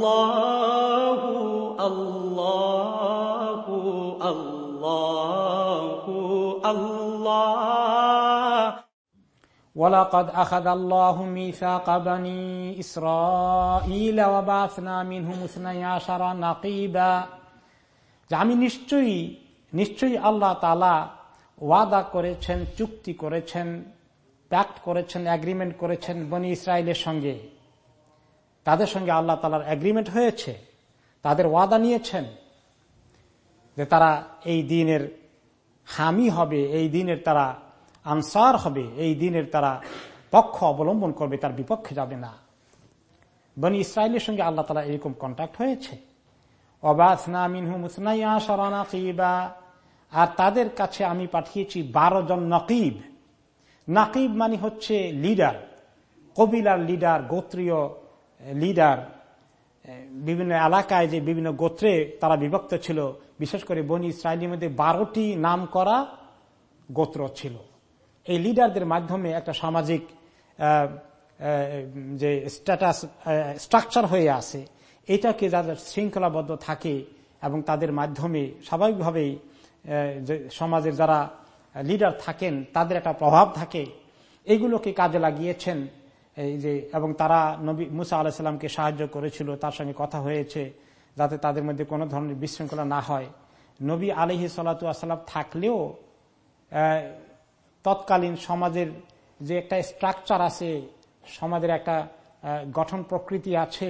আল্লাহ আল্লাহ আল্লাহ আল্লাহ ولقد أخذ الله ميثاق بني إسرائيل وبعثنا منهم اثني عشر نقيبا যে আমি নিশ্চয়ই নিশ্চয়ই আল্লাহ তালা ওয়াদা করেছেন চুক্তি করেছেন প্যাক্ট করেছেন অ্যাগ্রিমেন্ট করেছেন বনি ইসরায়েলের সঙ্গে তাদের সঙ্গে আল্লাহ তালার অ্যাগ্রিমেন্ট হয়েছে, তাদের ওয়াদা নিয়েছেন যে তারা এই দিনের হামি হবে, এই দিনের তারা আনসার হবে, এই দিনের তারা পক্ষ অবলম্বন করবে, তার বিপক্ষে যাবে না। বনি ইসরায়েলের সঙ্গে আল্লাহ তালা এরকম কন্ট্যাক্ট হয়েছে। আর তাদের কাছে আমি পাঠিয়েছি বারো জন নকিব। নাকিব মানে হচ্ছে লিডার কবিলার লিডার গোত্রীয় লিডার বিভিন্ন এলাকায় যে বিভিন্ন গোত্রে তারা বিভক্ত ছিল, বিশেষ করে বনি ইসরায়েলের মধ্যে বারোটি নাম করা গোত্র ছিল। এই লিডারদের মাধ্যমে একটা সামাজিক যে স্ট্যাটাস স্ট্রাকচার হয়ে আছে এটাকে যাদের শৃঙ্খলাবদ্ধ থাকে এবং তাদের মাধ্যমে স্বাভাবিকভাবেই সমাজের যারা লিডার থাকেন, তাদের একটা প্রভাব থাকে। এগুলোকে কাজে লাগিয়েছেন এই যে, এবং তারা নবী মুসা আলাহিসাল্লামকে সাহায্য করেছিল, তার সঙ্গে কথা হয়েছে, যাতে তাদের মধ্যে কোনো ধরনের বিশৃঙ্খলা না হয়। নবী আলহি সাল্লাতু আসাল্লাম থাকলেও তৎকালীন সমাজের যে একটা স্ট্রাকচার আছে, সমাজের একটা গঠন প্রকৃতি আছে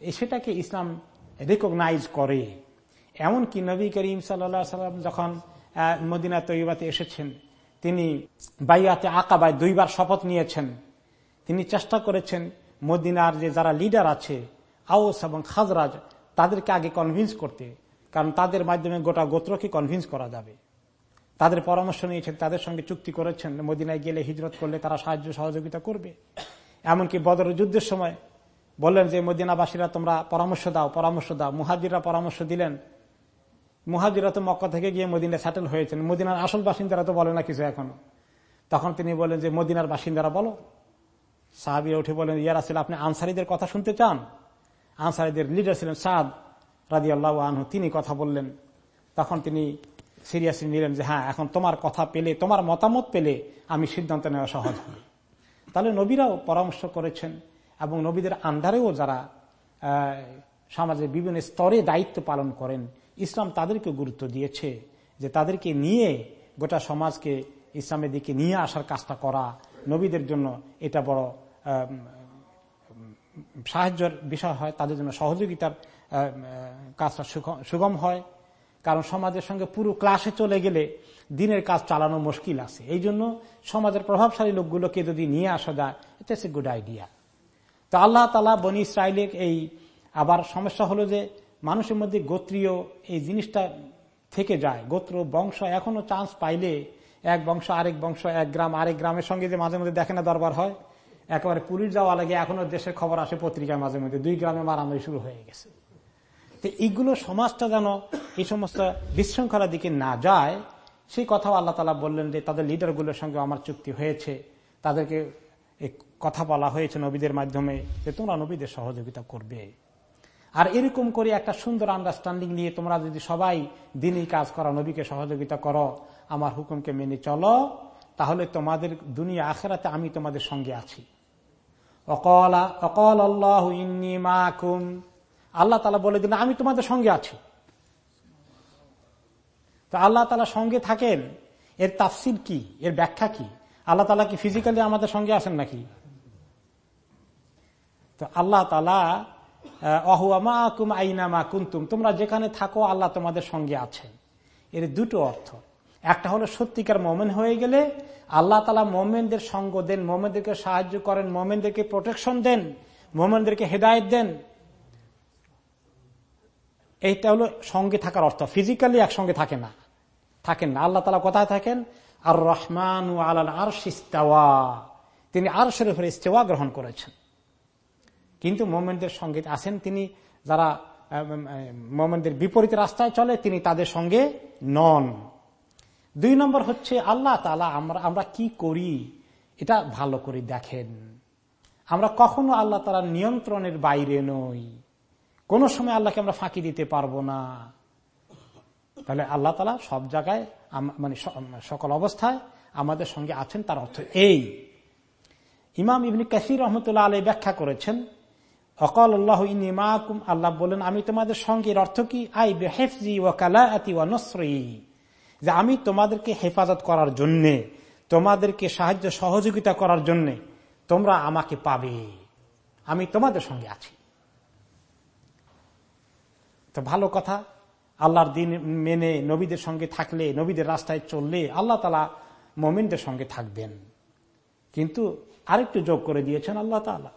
সেটাকে ইসলাম রেকগনাইজ করে। এমনকি নবী করিম সাল্লা সাল্লাম যখন মদিনা তৈবাতে এসেছেন, তিনি বাইয়াতে আকাবায় দুইবার শপথ নিয়েছেন। তিনি চেষ্টা করেছেন মদিনার যে যারা লিডার আছে আউস এবং খাজরাজ, তাদেরকে আগে কনভিন্স করতে, কারণ তাদের মাধ্যমে গোটা গোত্রকে কনভিন্স করা যাবে। তাদের পরামর্শ নিয়েছেন, তাদের সঙ্গে চুক্তি করেছেন, মদিনায় গেলে হিজরত করলে তারা সাহায্য, সহযোগিতা করবে। এমনকি বদর যুদ্ধের সময় বললেন যে, মদিনাবাসীরা তোমরা পরামর্শ দাও পরামর্শ দাও। মুহাজিরা পরামর্শ দিলেন। মুহাজিরা তো মক্কা থেকে গিয়ে মদিনায় সেটেল হয়েছেন। মদিনার আসল বাসিন্দারা তো বলে না কিছু এখনও। তখন তিনি বলেন যে, মদিনার বাসিন্দারা বলো। সাহাবিরা উঠে বলেন ইয়ার আসলে আপনি আনসারিদের কথা শুনতে চান? আনসারিদের লিডার ছিলেন সাদ রাজি আল্লাহ আনহু। তিনি কথা বললেন। তখন তিনি সিরিয়াসলি নিলেন যে হ্যাঁ এখন তোমার কথা পেলে, তোমার মতামত পেলে আমি সিদ্ধান্ত নেওয়া সহজ হবে। তাহলে নবীরাও পরামর্শ করেছেন এবং নবীদের আন্ডারেও যারা সমাজের বিভিন্ন স্তরে দায়িত্ব পালন করেন, ইসলাম তাদেরকে গুরুত্ব দিয়েছে যে তাদেরকে নিয়ে গোটা সমাজকে ইসলামের দিকে নিয়ে আসার কাজটা করা নবীদের জন্য এটা বড় সাহায্যের বিষয় হয়, তাদের জন্য সহযোগিতার কাজটা সুগম হয়। কারণ সমাজের সঙ্গে পুরো ক্লাসে চলে গেলে দিনের কাজ চালানো মুশকিল আছে। এই জন্য সমাজের প্রভাবশালী লোকগুলোকে যদি নিয়ে আসা যায় ইটস এ গুড আইডিয়া তো আল্লাহ তালা বনি ইসরায়েলের এই আবার সমস্যা হলো যে মানুষের মধ্যে গোত্রীয় এই জিনিসটা থেকে যায়। গোত্র, বংশ এখনও চান্স পাইলে এক বংশ, আরেক বংশ, এক গ্রাম, আরেক গ্রামের সঙ্গে যে মাঝে মধ্যে দেখে না দরবার হয়, একেবারে পুলিশ যাওয়া লাগে, এখনও দেশের খবর আসে পত্রিকার মাঝে মধ্যে, দুই গ্রামে মারামারি শুরু হয়ে গেছে। তো এইগুলো সমাজটা যেন এই সমস্ত বিশৃঙ্খলার দিকে না যায়, সেই কথাও আল্লাহ তালা বললেন যে তাদের লিডারগুলোর সঙ্গে আমার চুক্তি হয়েছে, তাদেরকে কথা বলা হয়েছে নবীদের মাধ্যমে যে তোমরা নবীদের সহযোগিতা করবে। আর এরকম করে একটা সুন্দর আন্ডারস্ট্যান্ডিং নিয়ে তোমরা যদি সবাই দিনই কাজ করো, নবীকে সহযোগিতা করো আমার হুকুমকে মেনে চলো, তাহলে তোমাদের দুনিয়া আখেরাতে আমি তোমাদের সঙ্গে আছি। অকল আল্লাহ আল্লাহ তালা বলে দিলেন, আমি তোমাদের সঙ্গে আছি। তো আল্লাহ তালা সঙ্গে থাকেন, এর তাফসির কি, এর ব্যাখ্যা কি? আল্লাহ তালা কি ফিজিক্যালি আমাদের সঙ্গে আছেন নাকি? তো আল্লাহ তালা অহুয়ামা আইনামা কুন্তুম তোমরা যেখানে থাকো আল্লাহ তোমাদের সঙ্গে আছেন। এর দুটো অর্থ। একটা হলো সত্যিকার মোমেন হয়ে গেলে আল্লাহ তালা মোমেনদের সঙ্গ দেন, মোমেনদেরকে সাহায্য করেন, মোমেনদেরকে প্রোটেকশন দেন, মোমেনদেরকে হেদায়ত দেন। এইটা হলো সঙ্গে থাকার অর্থ। ফিজিক্যালি একসঙ্গে থাকে না। থাকেন না। আল্লাহ তালা কোথায় থাকেন? আর রহমান ও আল আর তিনি আরশের উপরে ইস্তেওয়া গ্রহণ করেছেন। কিন্তু মোমেনদের সঙ্গে আছেন তিনি, যারা মোমেনদের বিপরীত রাস্তায় চলে, তিনি তাদের সঙ্গে নন। দুই নম্বর হচ্ছে আল্লাহ তালা আমরা আমরা কি করি? এটা ভালো করে দেখেন। আমরা কখনো আল্লাহ তালার নিয়ন্ত্রণের বাইরে নই। কোন সময় আল্লাহকে আমরা ফাঁকি দিতে পারব না। তাহলে আল্লাহ তালা সব জায়গায় মানে সকল অবস্থায় আমাদের সঙ্গে আছেন, তার অর্থ এই। ইমাম ইবনি কাসির রহমতুল্লাহ আলী ব্যাখ্যা করেছেন, অকল আল্লাহ ইমাকুম আল্লাহ বলেন আমি তোমাদের সঙ্গে অর্থ কি? আই বেহেফজি ও কালাতি ও নসরি। যে আমি তোমাদেরকে হেফাজত করার জন্যে, তোমাদেরকে সাহায্য সহযোগিতা করার জন্যে তোমরা আমাকে পাবে। আমি তোমাদের সঙ্গে আছি। তো ভালো কথা, আল্লাহর দিন মেনে নবীদের সঙ্গে থাকলে, নবীদের রাস্তায় চললে আল্লাহ তালা মমিনদের সঙ্গে থাকবেন। কিন্তু আরেকটু যোগ করে দিয়েছেন আল্লাহ তালা।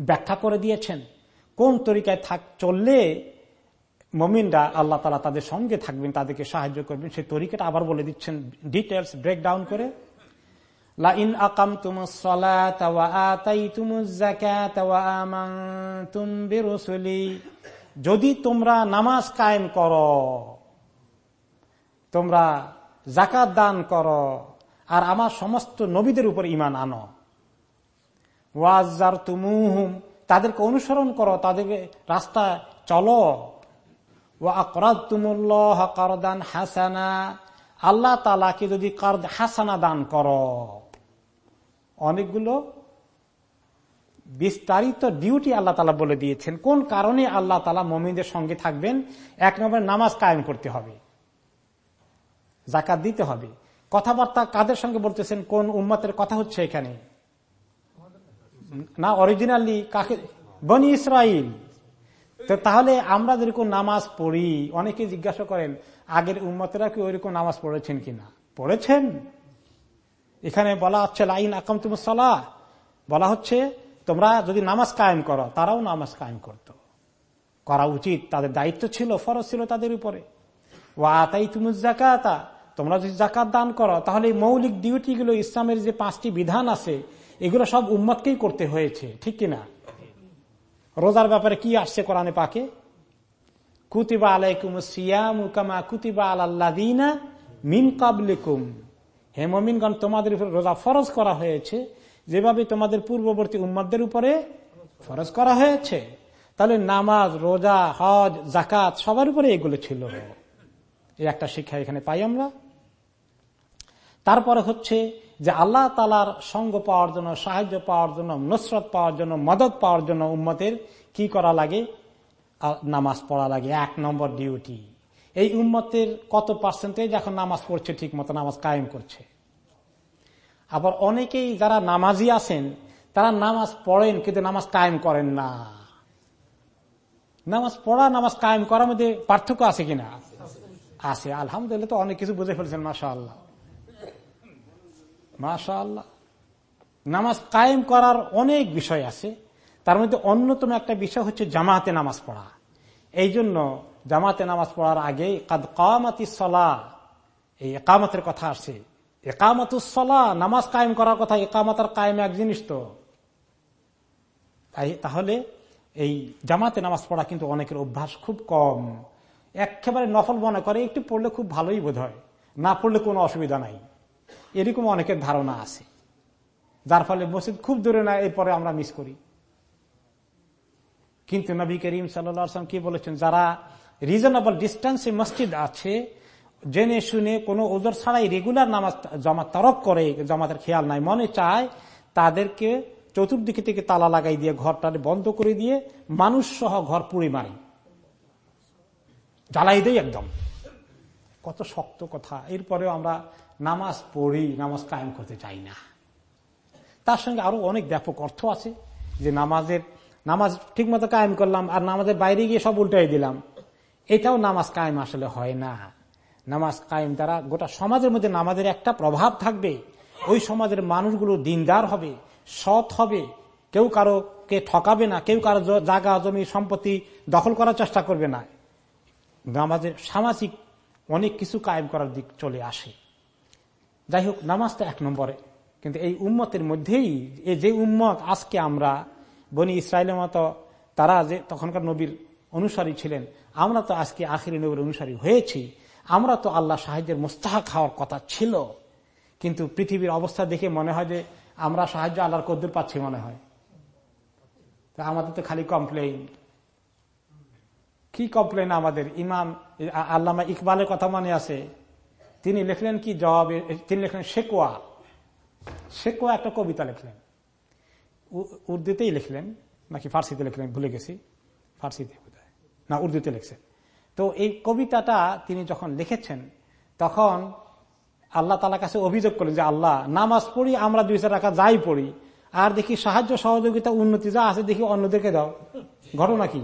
ব্যাখ্যা করে দিয়েছেন, কোন তরিকায় থাক, চললে মমিনরা আল্লাহ তালা তাদের সঙ্গে থাকবেন, তাদেরকে সাহায্য করবেন। সেই তরিকাটা আবার বলে দিচ্ছেন ডিটেলস ব্রেক ডাউন করে। লাইন আকাম যদি তোমরা নামাজ কায়েম কর, তোমরা জাকাত দান কর, আর আমার সমস্ত নবীদের উপর ইমান আনো। ওয়াজার তুমুহুম তাদেরকে অনুসরণ করো, তাদেরকে রাস্তা চলো। ও আকরাদ তুমুল্লাহ করদান হাসানা। আল্লাহ তালাকে যদি হাসানা দান করো। অনেকগুলো বিস্তারিত ডিউটি আল্লাহ তালা বলে দিয়েছেন। কোন কারণে আল্লাহ তালা মমিনদের সঙ্গে থাকবেন? এক নম্বরে, নামাজ কায়েম করতে হবে। জাকাত দিতে হবে। কথাবার্তা কাদের সঙ্গে বলতেছেন? কোন উম্মতের কথা হচ্ছে এখানে? না অরিজিনালি কাকে? বনি ইসরাইল তো তাহলে আমরা যেরকম নামাজ পড়ি, অনেকে জিজ্ঞাসা করেন, আগের উম্মতেরা কি ওইরকম নামাজ পড়েছেন কিনা? পড়েছেন। এখানে বলা হচ্ছে, লাইন আকাম তুমসাল্লাহ বলা হচ্ছে, তোমরা যদি নামাজ কায়েম করো, তারাও নামাজ কায়েম করত। করা উচিত, তাদের দায়িত্ব ছিল, ফরজ ছিল তাদের উপরে। ও আতাই তুমি জাকাতা তোমরা যদি জাকাত দান করো, তাহলে মৌলিক ডিউটি গুলো, ইসলামের যে পাঁচটি বিধান আছে, এগুলো সব উম্মতকেই করতে হয়েছে, ঠিক কিনা? রোজার ব্যাপারে কি আসছে কোরআনে পাকে? কুতিবা আলাইকুম সিয়ামুকামা কুতিবা আল্লাদিনা মিন কাবলিকুম হে মমিনগণ, তোমাদের উপর রোজা ফরজ করা হয়েছে। যেভাবে তোমাদের পূর্ববর্তী উম্মদের উপরে ফরজ করা হয়েছে, তাহলে নামাজ, রোজা, হজ জাকাত সবার উপরে এগুলো ছিল। এই একটা শিক্ষা এখানে পাই আমরা। তারপরে হচ্ছে যে আল্লাহ তালার সঙ্গ পাওয়ার জন্য, সাহায্য পাওয়ার জন্য, নসরত পাওয়ার জন্য, মদত পাওয়ার জন্য উম্মতের কি করা লাগে? নামাজ পড়া লাগে। এক নম্বর ডিউটি এই উম্মতের কত পার্সেন্টেজ এখন নামাজ পড়ছে ঠিক মতো? নামাজ কায়েম করছে। আবার অনেকেই যারা নামাজি আছেন, তারা নামাজ পড়েন কিন্তু নামাজ কায়েম করেন না। নামাজ পড়া, নামাজ কায়েম করার মধ্যে পার্থক্য আছে কিনা? আছে। আলহামদুলিল্লাহ তো অনেক কিছু বুঝে ফেলছেন মাসা আল্লাহ মাশা নামাজ কায়েম করার অনেক বিষয় আছে। তার মধ্যে অন্যতম একটা বিষয় হচ্ছে জামাতে নামাজ পড়া। এই জন্য জামাতে নামাজ পড়ার আগে কাদ কামাতি সলা, এই একামতের কথা আসে একামতুসলা নামাজ কায়েম করার কথা, একামত আর কায়েম এক জিনিস তো। তাই তাহলে এই জামাতে নামাজ পড়া কিন্তু অনেকের অভ্যাস খুব কম। একেবারে নফল মনে করে, একটু পড়লে খুব ভালোই বোধ হয় না পড়লে কোনো অসুবিধা নাই। এরকম অনেকের ধারণা আছে। যার ফলে মসজিদ খুব দূরে না, এরপরে আমরা মিস করি। কিন্তু নবী করিম সাল্লাম কি বলেছেন? যারা রিজনেবল ডিস্টেন্সে মসজিদ আছে, জেনে শুনে কোনো ওজোর ছাড়াই রেগুলার নামাজ জমা তরক করে, জমাতের খেয়াল নাই, মনে চায় তাদেরকে চতুর্দিকে থেকে তালা লাগাই দিয়ে ঘরটা বন্ধ করে দিয়ে মানুষ সহ ঘর পুড়ে মারি। জ্বালাই দেয় একদম। কত শক্ত কথা। এরপরেও আমরা নামাজ পড়ি, নামাজ কায়েম করতে চাই না। তার সঙ্গে আরও অনেক ব্যাপক অর্থ আছে যে নামাজের, নামাজ ঠিক মতো কায়েম করলাম আর নামাজের বাইরে গিয়ে সব উল্টাই দিলাম। এটাও নামাজ কায়েম আসলে হয় না। নামাজ কায়েম দ্বারা গোটা সমাজের মধ্যে নামাজের একটা প্রভাব থাকবে। ওই সমাজের মানুষগুলো দিনদার হবে, সৎ হবে। কেউ কারও কে ঠকাবে না, কেউ কারও জায়গা, জমি, সম্পত্তি দখল করার চেষ্টা করবে না। নামাজের সামাজিক অনেক কিছু কায়েম করার দিক চলে আসে। যাই হোক নামাজটা এক নম্বরে। কিন্তু এই উম্মতের মধ্যেই, এই যে উম্মত আজকে আমরা, বনি ইসরায়েলের মতো, তারা যে তখনকার নবীর অনুসারী ছিলেন, আমরা তো আজকে আখিরি নবীর অনুসারী হয়েছি। আমরা তো আল্লাহ সাহায্যের মোস্তাহা খাওয়ার কথা ছিল। কিন্তু পৃথিবীর অবস্থা দেখে মনে হয় যে, আমরা সাহায্য আল্লাহর কদ্দুর পাচ্ছি মনে হয়। তা আমাদের তো খালি কমপ্লেইন কি কমপ্লেন আমাদের? ইমাম আল্লামা ইকবালের কথা মনে আছে? তিনি লিখলেন কি জবাবে, তিনি লিখলেন শেকোয়া শেকোয়া একটা কবিতা লিখলেন। উর্দুতেই লিখলেন, নাকি ফার্সিতে লিখলেন, ভুলে গেছি। ফার্সিতে না, উর্দুতে লিখছেন তো এই কবিতাটা তিনি যখন লিখেছেন, তখন আল্লাহ তালা কাছে অভিযোগ করলেন যে, আল্লাহ, নামাজ পড়ি, আমরা দুই চার টাকা যাই পড়ি। আর দেখি সাহায্য সহযোগিতা উন্নতি যা আছে, দেখি অন্যদেরকে দাও। ঘটনা কি?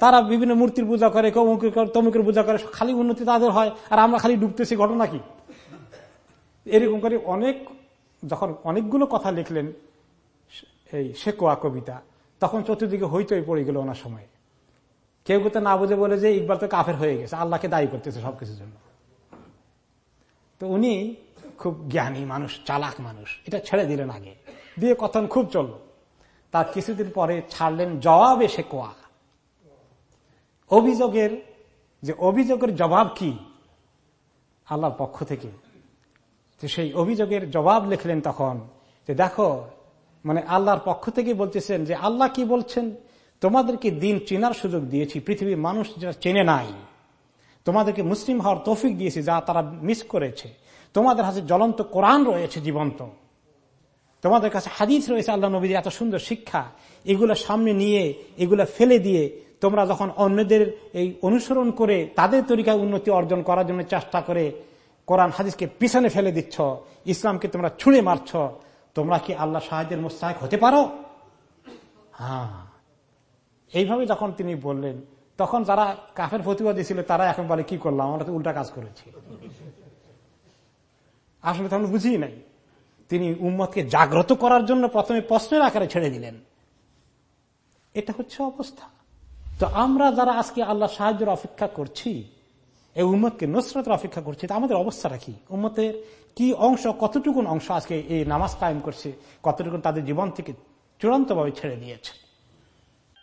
তারা বিভিন্ন মূর্তির পূজা করে তমুকের পূজা করে, খালি উন্নতি তাদের হয়। আর আমরা খালি ডুবতেছি, ঘটনা কি? এরকম করে অনেক, যখন অনেকগুলো কথা লিখলেন এই শেকোয়া কবিতা, তখন চতুর্দিকে হইতই পড়ে গেল ওনার সময়। কেউ কেউ না বুঝে বলে যে ইকবাল তো কাফের হয়ে গেছে, আল্লাহকে দায়ী করতেছে সবকিছুর জন্য। তো উনি খুব জ্ঞানী মানুষ, চালাক মানুষ, এটা ছেড়ে দিলেন আগে। দিয়ে কথন খুব চলল। তার কিছুদিন পরে ছাড়লেন জবাবে শেকোয়া। অভিযোগের যে অভিযোগের জবাব কি? আল্লাহর পক্ষ থেকে। সেই অভিযোগের জবাব লিখলেন তখন যে দেখো মানে আল্লাহর পক্ষ থেকে বলতেছেন যে আল্লাহ কি বলছেন? তোমাদেরকে দিন চেনার সুযোগ দিয়েছি, পৃথিবীর মানুষ যারা চেনে নাই। তোমাদেরকে মুসলিম হওয়ার তৌফিক দিয়েছি যা তারা মিস করেছে। তোমাদের হাতে জ্বলন্ত কোরআন রয়েছে জীবন্ত। তোমাদের কাছে হাদিস রয়েছে, আল্লাহ নবীদের এত সুন্দর শিক্ষা। এগুলো সামনে নিয়ে, এগুলো ফেলে দিয়ে তোমরা যখন অন্যদের এই অনুসরণ করে তাদের তরিকায় উন্নতি অর্জন করার জন্য চেষ্টা করে কোরআন হাদিসকে পিছনে ফেলে দিচ্ছ, ইসলামকে তোমরা ছুঁড়ে মারছ, তোমরা কি আল্লাহ সাহায্যের মোস্তাক হতে পারো? হ্যাঁ। এইভাবে যখন তিনি বললেন, তখন যারা কাফের প্রতিবাদী ছিল, তারা এখন বলে, কি করলাম? আমরা তো উল্টা কাজ করেছি। আসলে তখন বুঝি নাই। তিনি উম্মতকে জাগ্রত করার জন্য প্রথমে প্রশ্নের আকারে ছেড়ে দিলেন। এটা হচ্ছে অবস্থা। তো আমরা যারা আজকে আল্লাহ সাহায্যের অপেক্ষা করছি, এই উম্মতকে নসরতের অপেক্ষা করছি, তা আমাদের অবস্থা রাখি উম্মতের কি অংশ, কতটুকুন অংশ আজকে এই নামাজ কায়েম করছে, কতটুকুন তাদের জীবন থেকে চূড়ান্তভাবে ছেড়ে দিয়েছে?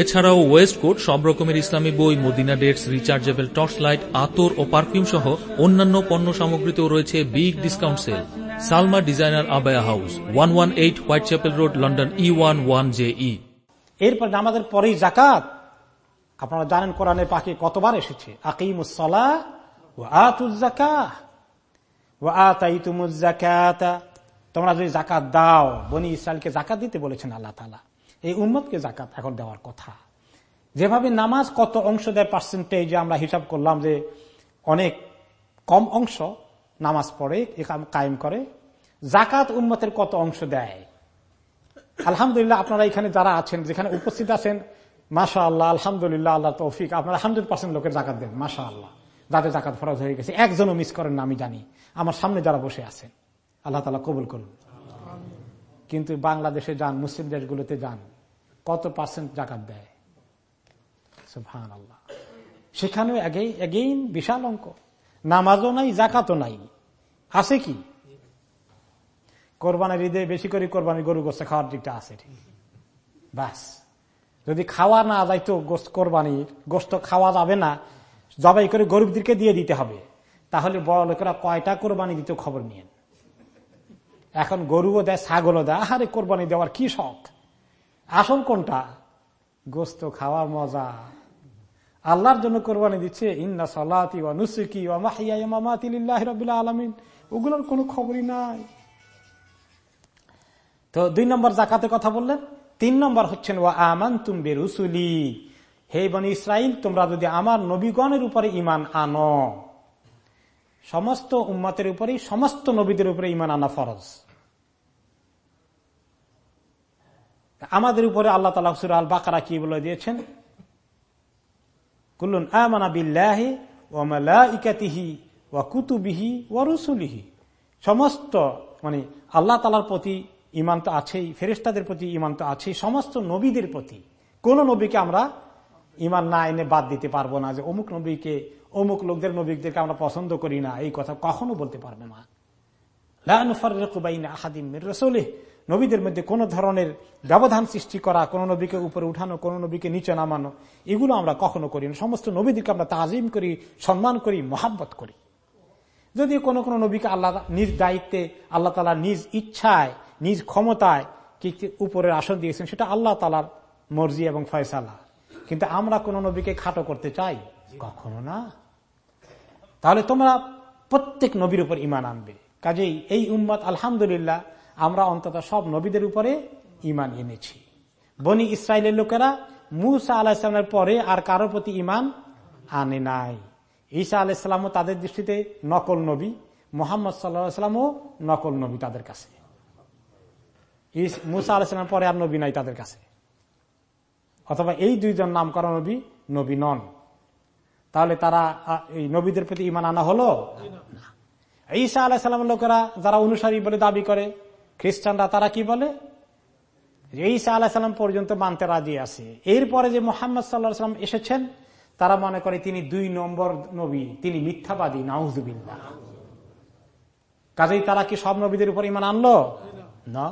এছাড়াও ওয়েস্ট কোট, সব রকমের ইসলামী বই, Medina dates, rechargeable torch light আতর ও পারফিউম সহ অন্যান্য পণ্য সামগ্রীতেও রয়েছে big discount sale. Salma designer abaya house, one one eight Whitechapel Road, London E one one J E এরপর আমাদের পরেই জাকাত আপনারা জানেন কোরআনের পাখি কতবার এসেছে? ও ও তোমরা যদি জাকাত দাও, বনি ইসরায়েলকে জাকাত দিতে বলেছেন আল্লাহ তালা এই উম্মতকে জাকাত এখন দেওয়ার কথা। যেভাবে নামাজ কত অংশ দেয় পার্সেন্টেজ আমরা হিসাব করলাম যে অনেক কম অংশ নামাজ পড়ে কায়েম করে। জাকাত উম্মতের কত অংশ দেয়? আলহামদুলিল্লাহ আপনারা এখানে যারা আছেন, যেখানে উপস্থিত আছেন মাসা আল্লাহ আলহামদুলিল্লাহ আল্লাহ তৌফিক, আপনারা হান্ড্রেড পার্সেন্ট লোকের জাকাত দেন মাসা আল্লাহ যাদের জাকাত ফরজ হয়ে গেছে, একজনও মিস করেন না, আমি জানি। আমার সামনে যারা বসে আছেন, আল্লাহ তালা কবুল করুন। কিন্তু বাংলাদেশে যান, মুসলিম দেশগুলোতে যান কত পার্সেন্ট জাকাত দেয়? সুফহান আল্লাহ সেখানেও এগেইন বিশাল অঙ্ক। নামাজও নাই, জাকাতও নাই। আছে কি? কোরবানের ঈদে বেশি করে কোরবানি গরু গোস্ত খাওয়ার দিকটা আছে ঠিক। ব্যাস। যদি খাওয়া না যায় তো গোস্ত কোরবানির, গোস্ত খাওয়া যাবে না। জবাই করে গরিবদেরকে দিয়ে দিতে হবে। তাহলে বড় লোকেরা কয়টা কোরবানি দিতে খবর নিয়ে এখন গরুও দেয়, ছাগলও দেয়। আহারে, কোরবানি দেওয়ার কি শখ? আসল কোনটা? গোস্ত খাওয়ার মজা। আল্লাহর জন্য কোরবানি দিচ্ছে, ইন্না সালাতি ওয়া নুসুকি ওয়া মাহিয়া মামাতি লিল্লাহি রাব্বিল আলামিন। ওগুলোর কোনো খবরই নাই। তো দুই নম্বর জাকাতে কথা বললেন। তিন নম্বর হচ্ছেন, ওয়া আমান তুমবে রুসুলি হে বনি ইসরাইল তোমরা যদি আমার নবীগণের উপরে ইমান আনো, সমস্ত উম্মাতের উপরেই, সমস্ত নবীদের উপরে ইমান আনা ফরজ। আমাদের উপরে আল্লাহ তালা সুর আল বাকারা কি বলে দিয়েছেন? আমানা বিল্লাহি কুতুবিহি রসুলিহি। সমস্ত মানে আল্লাহ তালার প্রতি ইমান তো আছেই প্রতি ইমান তো আছেই, সমস্ত নবীদের প্রতি। কোন নবীকে আমরা ইমান না এনে বাদ দিতে পারব না যে অমুক নবীকে, অমুক লোকদের নবীদেরকে আমরা পছন্দ করি না, এই কথা কখনো বলতে পারবে না। নবীদের মধ্যে কোন ধরনের ব্যবধান সৃষ্টি করা, কোন নবীকে উপরে উঠানো, কোন নবীকে নিচে নামানো, এগুলো আমরা কখনো করি না। সমস্ত নবীদেরকে আমরা তাজিম করি, সম্মান করি, মহাব্বত করি। যদি কোন কোন নবীকে আল্লাহ নিজ দায়িত্বে, আল্লাহ তালা নিজ ইচ্ছায়, নিজ ক্ষমতায় কি উপরের আসন দিয়েছেন, সেটা আল্লাহ তালার মর্জি এবং ফয়সালা। কিন্তু আমরা কোন নবীকে খাটো করতে চাই? কখনো না। তাহলে তোমরা প্রত্যেক নবীর উপর ইমান আনবে। কাজেই এই উম্মত, আলহামদুলিল্লাহ আমরা অন্তত সব নবীদের উপরে ইমান এনেছি। বনি ইসরায়েলের লোকেরা মুসা আলাহিসামের পরে আর কারোর প্রতি ইমান আনে নাই। ঈসা আলাইসালামও তাদের দৃষ্টিতে নকল নবী, মোহাম্মদ সাল্লাহামও নকল নবী তাদের কাছে। মুসা আলাহিসামের পরে আর নবী নাই তাদের কাছে। অথবা এই দুইজন নাম করা নবী নবী নন। তাহলে তারা এই নবীদের প্রতি ইমান আনা হলো? ঈসা আলাহিসাল্লাম লোকেরা যারা অনুসারী বলে দাবি করে খ্রিস্টানরা তারা কি বলে? ঈসা আলাহিসাল্লাম পর্যন্ত মানতে রাজি আছে। এরপরে যে মোহাম্মদ সাল্লাহ সাল্লাম এসেছেন, তারা মনে করে তিনি দুই নম্বর নবী, তিনি মিথ্যাবাদী নাউজুবিল্লা কাজেই তারা কি সব নবীদের উপর ইমান আনলো? না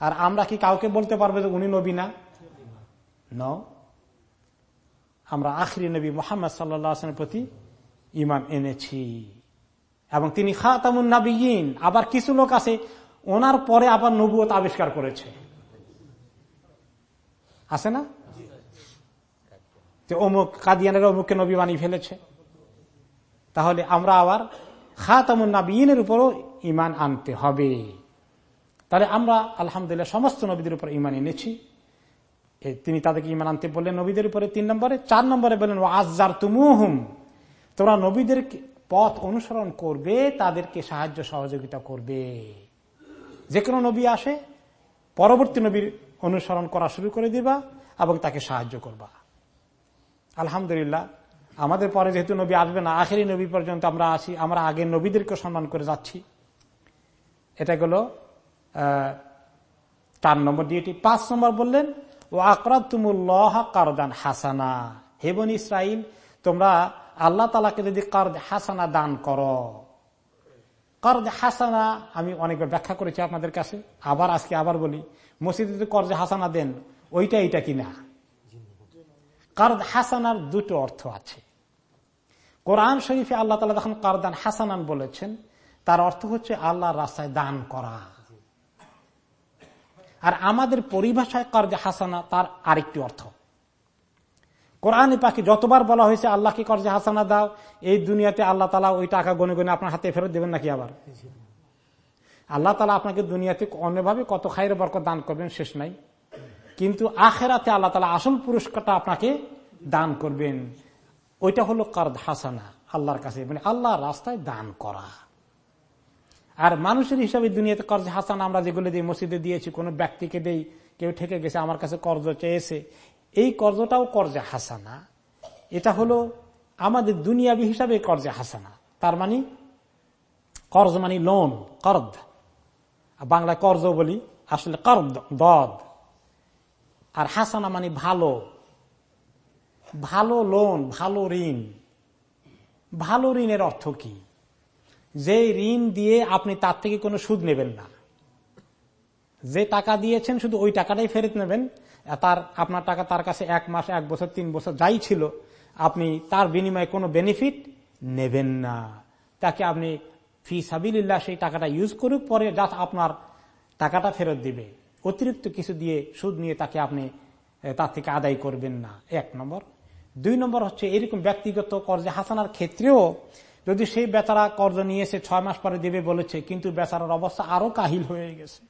আর আমরা কি কাউকে বলতে পারব যে উনি নবী না? ন আমরা আখরি নবী মোহাম্মদ সাল্লামের প্রতি ইমান এনেছি। এবং তিনি খাতামুন নাবিগিন আবার কিছু লোক আছে ওনার পরে আবার নবুয়ত আবিষ্কার করেছে। আছে না? যে অমুক কাদিয়ানের অমুককে নবী বানিয়ে ফেলেছে। তাহলে আমরা আবার খাতামুন নাবিনের উপরও ইমান আনতে হবে। তাহলে আমরা আলহামদুলিল্লাহ সমস্ত নবীদের উপর ইমান এনেছি। তিনি তাদেরকে ইমান আনতে বললেন নবীদের উপরে তিন নম্বরে, চার নম্বরে বললেন আজার তুমুহুম তোমরা নবীদের পথ অনুসরণ করবে, তাদেরকে সাহায্য সহযোগিতা করবে। যে কোনো নবী আসে, পরবর্তী নবীর অনুসরণ করা শুরু করে দিবা এবং তাকে সাহায্য করবা। আলহামদুলিল্লাহ, আমাদের পরে যেহেতু নবী আসবে না, আখেরি নবী পর্যন্ত আমরা আসি আমরা আগে নবীদেরকে সম্মান করে যাচ্ছি। এটা গেল চার নম্বর ডিউটি পাঁচ নম্বর বললেন ও আকরাত তুমুল্লাহ কারদান হাসানা। হেবন ইসরাইল, তোমরা আল্লাহ তালাকে যদি কার্দ হাসানা দান করো কর্জ হাসানা, আমি অনেকবার ব্যাখ্যা করেছি আপনাদের কাছে, আবার আজকে আবার বলি, মসজিদে যদি কর্জ হাসানা দেন, ওইটা এইটা কিনা? কার্দ হাসানার দুটো অর্থ আছে। কোরআন শরীফে আল্লাহ তালা যখন কারদান হাসানান বলেছেন, তার অর্থ হচ্ছে আল্লাহর রাস্তায় দান করা। আর আমাদের পরিভাষায় কর্জে হাসানা তার আরেকটি অর্থ। কোরআনে পাখি যতবার বলা হয়েছে আল্লাহকে কর্জে হাসানা দাও। এই দুনিয়াতে আল্লাহ তালা ওই টাকা গনে গনে আপনার হাতে ফেরত দেবেন নাকি আবার? আল্লাহ তালা আপনাকে দুনিয়াতে অন্যভাবে কত খাইয়ের বরকত দান করবেন শেষ নাই। কিন্তু আখেরাতে আল্লাহ তালা আসল পুরস্কারটা আপনাকে দান করবেন। ওইটা হলো কার্দ হাসানা, আল্লাহর কাছে। মানে আল্লাহর রাস্তায় দান করা। আর মানুষের হিসাবে দুনিয়াতে কর্জ হাসান আমরা যেগুলো দিই, মসজিদে দিয়েছি, কোনো ব্যক্তিকে দেই, কেউ ঠেকে গেছে, আমার কাছে কর্জ চেয়েছে এই কর্জটাও কর্জে হাসানা। এটা হলো আমাদের দুনিয়াবি হিসাবে কর্জে হাসানা। তার মানে কর্জ মানে লোন, কর্দ। বাংলায় কর্জ বলি আসলে কর্দ, দদ। আর হাসানা মানে ভালো। ভালো লোন, ভালো ঋণ। ভালো ঋণের অর্থ কি? যে ঋণ দিয়ে আপনি তার থেকে কোনো সুদ নেবেন না। যে টাকা দিয়েছেন শুধু ওই টাকাটাই ফেরত নেবেন। তার, আপনার টাকা তার কাছে এক মাস, এক বছর, তিন বছর যাই ছিল, আপনি তার বিনিময়ে কোনো বেনিফিট নেবেন না। তাকে আপনি ফি সাবিল্লাহ সেই টাকাটা ইউজ করুক, পরে যা আপনার টাকাটা ফেরত দিবে। অতিরিক্ত কিছু দিয়ে সুদ নিয়ে তাকে আপনি তার থেকে আদায় করবেন না। এক নম্বর। দুই নম্বর হচ্ছে এরকম ব্যক্তিগত কর্জে হাসানার ক্ষেত্রেও যদি সেই বেচারা কর্জ নিয়েছে ছয় মাস পরে দেবে বলেছে, কিন্তু বেচারার অবস্থা আরও কাহিল হয়ে গেছে।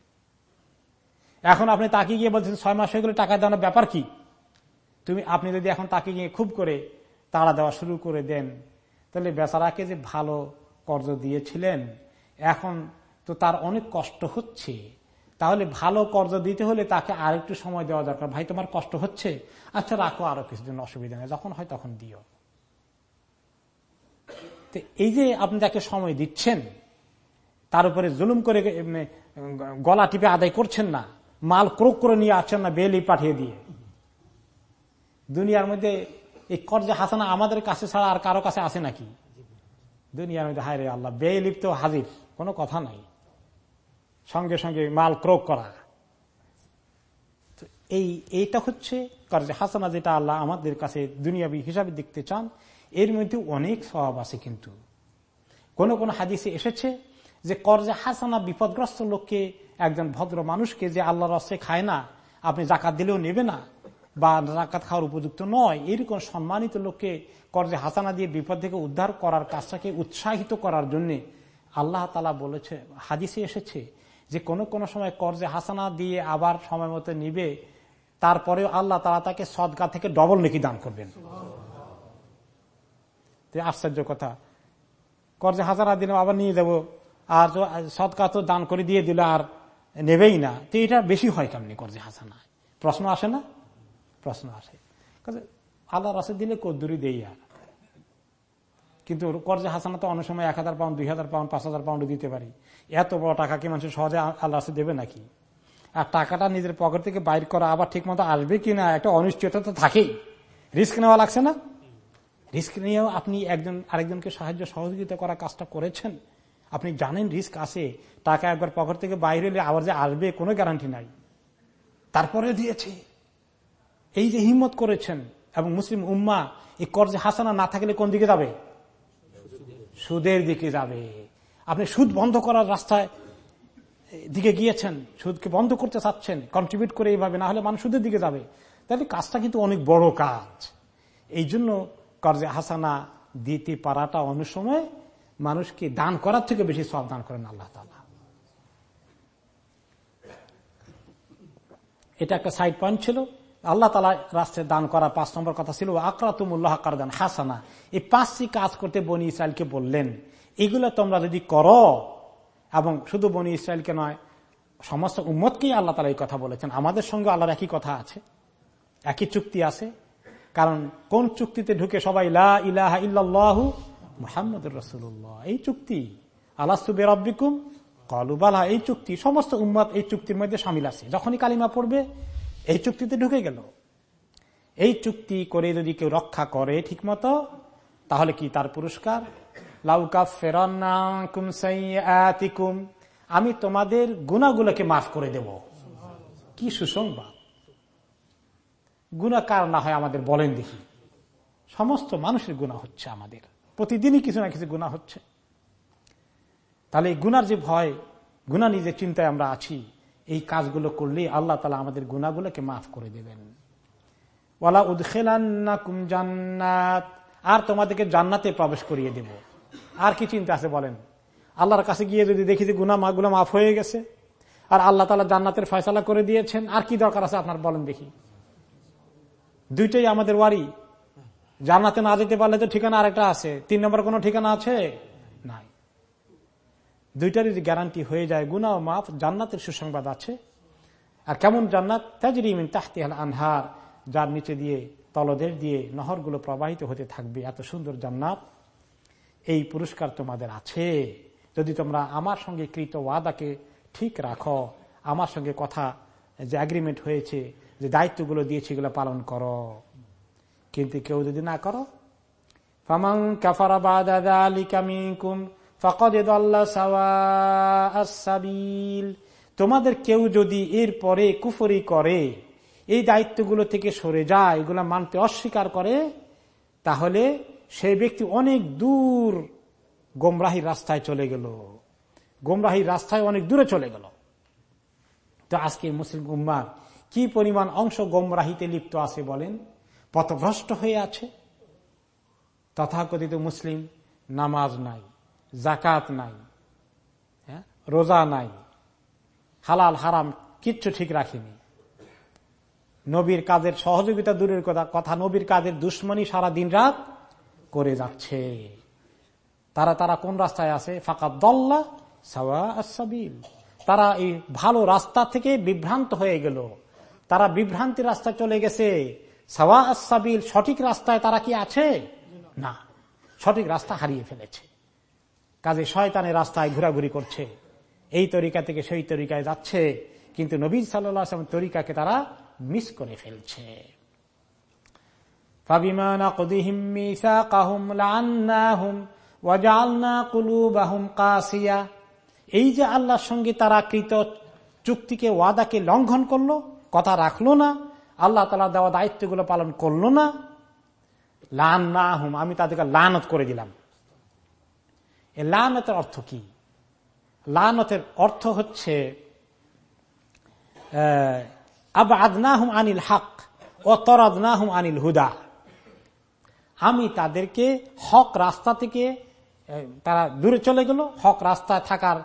এখন আপনি তাকে গিয়ে বলছেন, ছয় মাস হয়ে গেলে, টাকা দেওয়ার ব্যাপার কি? তুমি, আপনি যদি এখন তাকে গিয়ে খুব করে তাড়া দেওয়া শুরু করে দেন, তাহলে বেচারাকে যে ভালো কর্জ দিয়েছিলেন, এখন তো তার অনেক কষ্ট হচ্ছে। তাহলে ভালো কর্জ দিতে হলে তাকে আর একটু সময় দেওয়া দরকার। ভাই, তোমার কষ্ট হচ্ছে? আচ্ছা রাখো, আরও কিছুদিন অসুবিধা নেই। যখন হয় তখন দিও। তো এই যে আপনি তাকে সময় দিচ্ছেন, তার উপরে জুলুম করে গলা টিপে আদায় করছেন না মাল ক্রোক করে নিয়ে আসছেন না, বেলি পাঠিয়ে দিয়ে। দুনিয়ার মধ্যে এই কর্জে হাসানা আমাদের কাছে ছাড়া আর কারও কাছে আসে নাকি? দুনিয়ার মধ্যে হায় রে আল্লাহ বেলিপ তো হাজির, কোনো কথা নাই। সঙ্গে সঙ্গে মাল ক্রোক করা। এই, এইটা হচ্ছে কর্জে হাসানা যেটা আল্লাহ আমাদের কাছে দুনিয়াবি হিসাবে দেখতে চান। এর মধ্যে অনেক স্বভাব আছে কিন্তু। কোন কোন হাদিসে এসেছে যে কর্জে হাসানা বিপদগ্রস্ত লোককে একজন ভদ্র মানুষকে যে আল্লাহ রসে খায় না, আপনি জাকাত দিলেও নেবে না বা জাকাত খাওয়ার উপযুক্ত নয়। এরকম সম্মানিত লোককে কর্জে হাসানা দিয়ে বিপদ থেকে উদ্ধার করার কাজটাকে উৎসাহিত করার জন্য আল্লাহ তালা বলেছে, হাদিসে এসেছে যে কোন কোন সময় কর্জে হাসানা দিয়ে আবার সময় মতো নিবে, তারপরেও আল্লাহ তালা তাকে সদগা থেকে ডবল নেকি দান করবেন। আশ্চর্য কথা। কর্জে হাজারা দিন আবার নিয়ে দেবো আর সদকা তো দান করে দিয়ে দিল, আর নেবেই না। তো এটা বেশি হয় কেমনি কর্জে হাসানা প্রশ্ন আসে না? প্রশ্ন আসে। আল্লাহ রাসে দিলে কদ্দুরি দেই আর। কিন্তু কর্জে হাসানা তো অনেক সময় এক হাজার পাউন্ড, দুই হাজার পাউন্ড, পাঁচ হাজার পাউন্ড দিতে পারি। এত বড় টাকা কি মানুষ সহজে আল্লাহ রাসে দেবে নাকি? আর টাকাটা নিজের পকেট থেকে বাইর করা আবার ঠিক মতো আসবে কি না, একটা অনিশ্চয়তা তো থাকেই। রিস্ক নেওয়া লাগছে না? রিস্ক নিয়েও আপনি একজন আরেকজনকে সাহায্য সহযোগিতা করা কাজটা করেছেন? আপনি জানেন রিস্ক আছে টাকা একবার পকেট থেকে বাইরে এলে আবার যে আসবে কোনো গ্যারান্টি নাই। তারপরে দিয়েছে। এই যে হিম্মত করেছেন, এবং মুসলিম উম্মা, এই কর্জে হাসানা না থাকলে কোন দিকে যাবে? সুদের দিকে যাবে। আপনি সুদ বন্ধ করার রাস্তায় দিকে গিয়েছেন, সুদকে বন্ধ করতে চাচ্ছেন কন্ট্রিবিউট করে এইভাবে, না হলে মানুষ সুদের দিকে যাবে। তাহলে কাজটা কিন্তু অনেক বড় কাজ। এই জন্য কর্জে হাসানা দিতে পারাটা অনেক সময় মানুষকে দান করার থেকে বেশি সব দান করেন আল্লাহ তালা এটা একটা সাইড পয়েন্ট ছিল। আল্লাহ তালা রাষ্ট্রের দান করা পাঁচ নম্বর কথা ছিল আকরাতুমুল্লাহ হাসানা। এই পাঁচটি কাজ করতে বনি ইসরায়েলকে বললেন, এগুলো তোমরা যদি করো, এবং শুধু বনি ইসরায়েলকে নয়, সমস্ত উম্মতকেই আল্লাহ তালা এই কথা বলেছেন। আমাদের সঙ্গে আল্লাহর একই কথা আছে, একই চুক্তি আছে। কারণ কোন চুক্তিতে ঢুকে সবাই ইলাহা মোহাম্মদ রসুল্লাহ এই চুক্তি আল্লাহ রব্বিকুম কলুবালা এই চুক্তি, সমস্ত উম্মত এই চুক্তির মধ্যে সামিল আছে। যখনই কালিমা পড়বে, এই চুক্তিতে ঢুকে গেল। এই চুক্তি করে যদি কেউ রক্ষা করে ঠিক মতো তাহলে কি তার পুরস্কার? লাউকা ফেরান্নাকুম আমি তোমাদের গুণাগুলোকে মাফ করে দেব। কি সুসংবাদ। গুণা কার না হয় আমাদের বলেন দেখি। সমস্ত মানুষের গুণা হচ্ছে আমাদের। প্রতিদিনই কিছু না কিছু গুণা হচ্ছে। তাহলে এই গুনার যে ভয় গুণা নিজের চিন্তায় আমরা আছি, এই কাজগুলো করলে আল্লাহ তালা আমাদের গুণাগুলোকে মাফ করে দেবেন। ওয়ালা উদ্খেলান্নাকুম জান্নাত। আর তোমাদেরকে জান্নাতে প্রবেশ করিয়ে দেব। আর কি চিন্তা আছে বলেন? আল্লাহর কাছে গিয়ে যদি দেখি যে গুনা মাগুলো মাফ হয়ে গেছে, আর আল্লাহ তালা জান্নাতের ফয়সালা করে দিয়েছেন, আর কি দরকার আছে আপনার বলেন দেখি। দুইটাই আমাদের ওয়ারি। জান্নাতে না যেতে পারলে তো ঠিকানা আরেকটা আছে। তিন নম্বর কোন ঠিকানা আছে? নাই। দুইটারই গ্যারান্টি হয়ে যায়। গুনা ও মাফ জান্নাতের সুসংবাদ আছে। আর কেমন জান্নাত? তাজরিমিন তাহতি আনহার, যার নিচে দিয়ে তলদের দিয়ে নহরগুলো প্রবাহিত হতে থাকবে। এত সুন্দর জান্নাত। এই পুরস্কার তোমাদের আছে। যদি তোমরা আমার সঙ্গে কৃত ওয়াদাকে ঠিক রাখো, আমার সঙ্গে কথা যে অ্যাগ্রিমেন্ট হয়েছে, যে দায়িত্বগুলো দিয়েছে, এগুলো পালন করো। কিন্তু কেউ যদি না করো ফামাং তোমাদের কেউ যদি এর পরে কুফরি করে, এই দায়িত্বগুলো থেকে সরে যায়, এগুলো মানতে অস্বীকার করে, তাহলে সেই ব্যক্তি অনেক দূর গোমরাহির রাস্তায় চলে গেল। গোমরাহির রাস্তায় অনেক দূরে চলে গেল। তো আজকে মুসলিম উম্মার কি পরিমাণ অংশ গোমরাহিতে লিপ্ত আছে বলেন? পথভ্রষ্ট হয়ে আছে। তথাকথিত মুসলিম নামাজ নাই জাকাত নাই হ্যাঁ? রোজা নাই, হালাল, হারাম কিচ্ছু ঠিক রাখিনি। নবীর কাজের সহযোগিতা দূরের কথা কথা নবীর কাজের দুশ্মনী সারা দিন রাত করে যাচ্ছে। তারা তারা কোন রাস্তায় আছে? ফাঁকা দল্লা তারা এই ভালো রাস্তা থেকে বিভ্রান্ত হয়ে গেল। তারা বিভ্রান্তি রাস্তায় চলে গেছে। সাওয়া সাবিল সঠিক রাস্তায় তারা কি আছে? না। সঠিক রাস্তা হারিয়ে ফেলেছে। কাজে শয়তানের রাস্তায় ঘোরাঘুরি করছে। এই তরিকা থেকে সেই তরিকায় যাচ্ছে। কিন্তু নবী সাল্লাম তরিকাকে তারা মিস করে ফেলছে। এই যে আল্লাহর সঙ্গে তারা কৃত চুক্তিকে, ওয়াদাকে লঙ্ঘন করল, কথা রাখল না আল্লাহ তালা দেওয়া দায়িত্বগুলো পালন করল না। লান না হুম আমি তাদেরকে লানত করে দিলাম। এ লানতের অর্থ কি? লানতের অর্থ হচ্ছে আব আদনাহুম আনিল হক ও তরাদনাহুম আনিল হুদা। আমি তাদেরকে হক রাস্তা থেকে তারা দূরে চলে গেল। হক রাস্তায় থাকার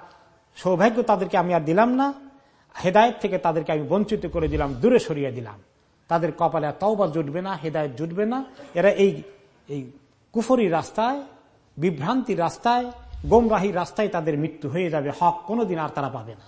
সৌভাগ্য তাদেরকে আমি আর দিলাম না। হেদায়ত থেকে তাদেরকে আমি বঞ্চিত করে দিলাম, দূরে সরিয়ে দিলাম। তাদের কপালে তওবা জুটবে না, হেদায়ত জুটবে না। এরা এই এই কুফরি রাস্তায়, বিভ্রান্তি রাস্তায়, গোমরাহি রাস্তায় তাদের মৃত্যু হয়ে যাবে। হক কোনোদিন আর তারা পাবে না।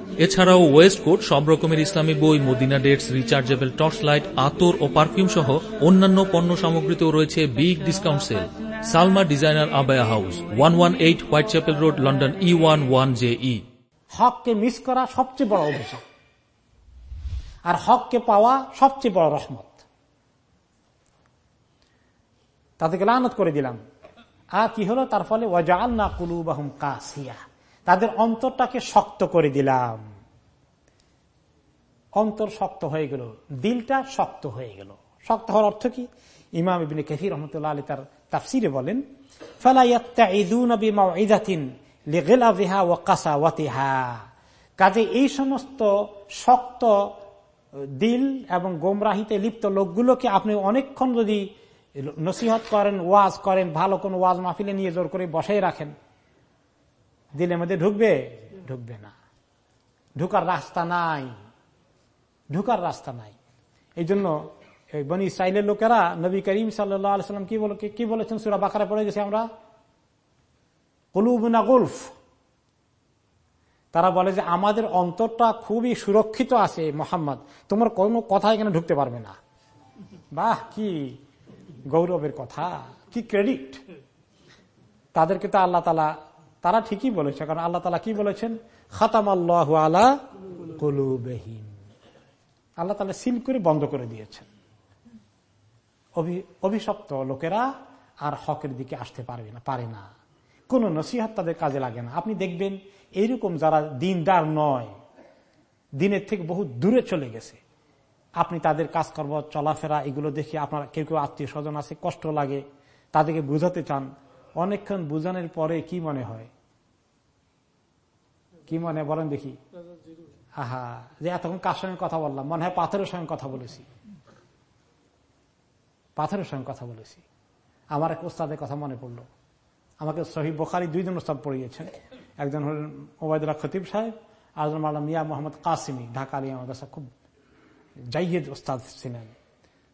এছাড়াও ওয়েস্ট কোট সব রকমের ইসলামী বই, Medina dates, rechargeable torch light, আতর ও পারফিউম সহ অন্যান্য পণ্য সামগ্রীতেও রয়েছে big discount sale. Salma designer abaya house, one one eight Whitechapel Road, London E one one J E হককে মিস করা সবচেয়ে বড় অভিশাপ। আর হককে পাওয়া সবচেয়ে বড় রহমত। তাদেরকে লানত করে দিলাম। আর কি হলো? তার ফলে ওয়াজাল না কুলু বাহুম কাসিয়া। তাদের অন্তরটাকে শক্ত করে দিলাম। অন্তর শক্ত হয়ে গেল, দিলটা শক্ত হয়ে গেল। শক্ত হওয়ার অর্থ কি? ইমাম ইবিন কেফির রহমতুল্লাহ আলী তার তাফসিরে বলেন কাজে এই সমস্ত শক্ত দিল এবং গোমরাহিতে লিপ্ত লোকগুলোকে আপনি অনেকক্ষণ যদি নসিহত করেন, ওয়াজ করেন, ভালো কোন ওয়াজ মাহফিলে নিয়ে জোর করে বসাই রাখেন দিলের মধ্যে ঢুকবে? ঢুকবে না। ঢুকার রাস্তা নাই। ঢুকার রাস্তা নাই। এই জন্য বনি ইসরায়েলের লোকেরা নবী করিম সাল্লাম কি বলে, কি বলেছেন? সুরা বাকারা পড়ে গেছে আমরা? কলুবনা গুলফ। তারা বলে যে আমাদের অন্তরটা খুবই সুরক্ষিত আছে মোহাম্মদ। তোমার কোনো কথা এখানে ঢুকতে পারবে না। বাহ, কি গৌরবের কথা, কি ক্রেডিট তাদেরকে তো আল্লাহ তালা তারা ঠিকই বলেছে, কারণ আল্লাহ তালা কি বলেছেন? খাতাম আল্লাহ আলা আল্লাহ তালা সিল করে বন্ধ করে দিয়েছেন। অভিশপ্ত লোকেরা আর হকের দিকে আসতে পারবে না, পারে না। কোন নসিহত তাদের কাজে লাগে না। আপনি দেখবেন, এইরকম যারা দিনদার নয়, দিনের থেকে বহু দূরে চলে গেছে। আপনি তাদের কাজকর্ম, চলাফেরা, এগুলো দেখে আপনার কেউ কেউ আত্মীয় স্বজন আছে, কষ্ট লাগে, তাদেরকে বুঝাতে চান। অনেকক্ষণ বুঝানোর পরে কি মনে হয়? কি মনে? বলেন দেখি। আহা, যে এতক্ষণ কার সঙ্গে কথা বললাম? মনে হয় পাথরের সঙ্গে কথা বলেছি। পাথরের সঙ্গে কথা বলেছি। আমার এক ওস্তাদের কথা মনে পড়ল। আমাকে শহীদ বোখারি দুইজন ওস্তাদ পড়িয়েছেন। একজন হলেন ওবায়দুল্লাহ খতিব সাহেব আর একজন মাল্লা মিয়া মোহাম্মদ কাসিমি, ঢাকা আলী কাছে খুব জাইয়েদ ওস্তাদ ছিলেন।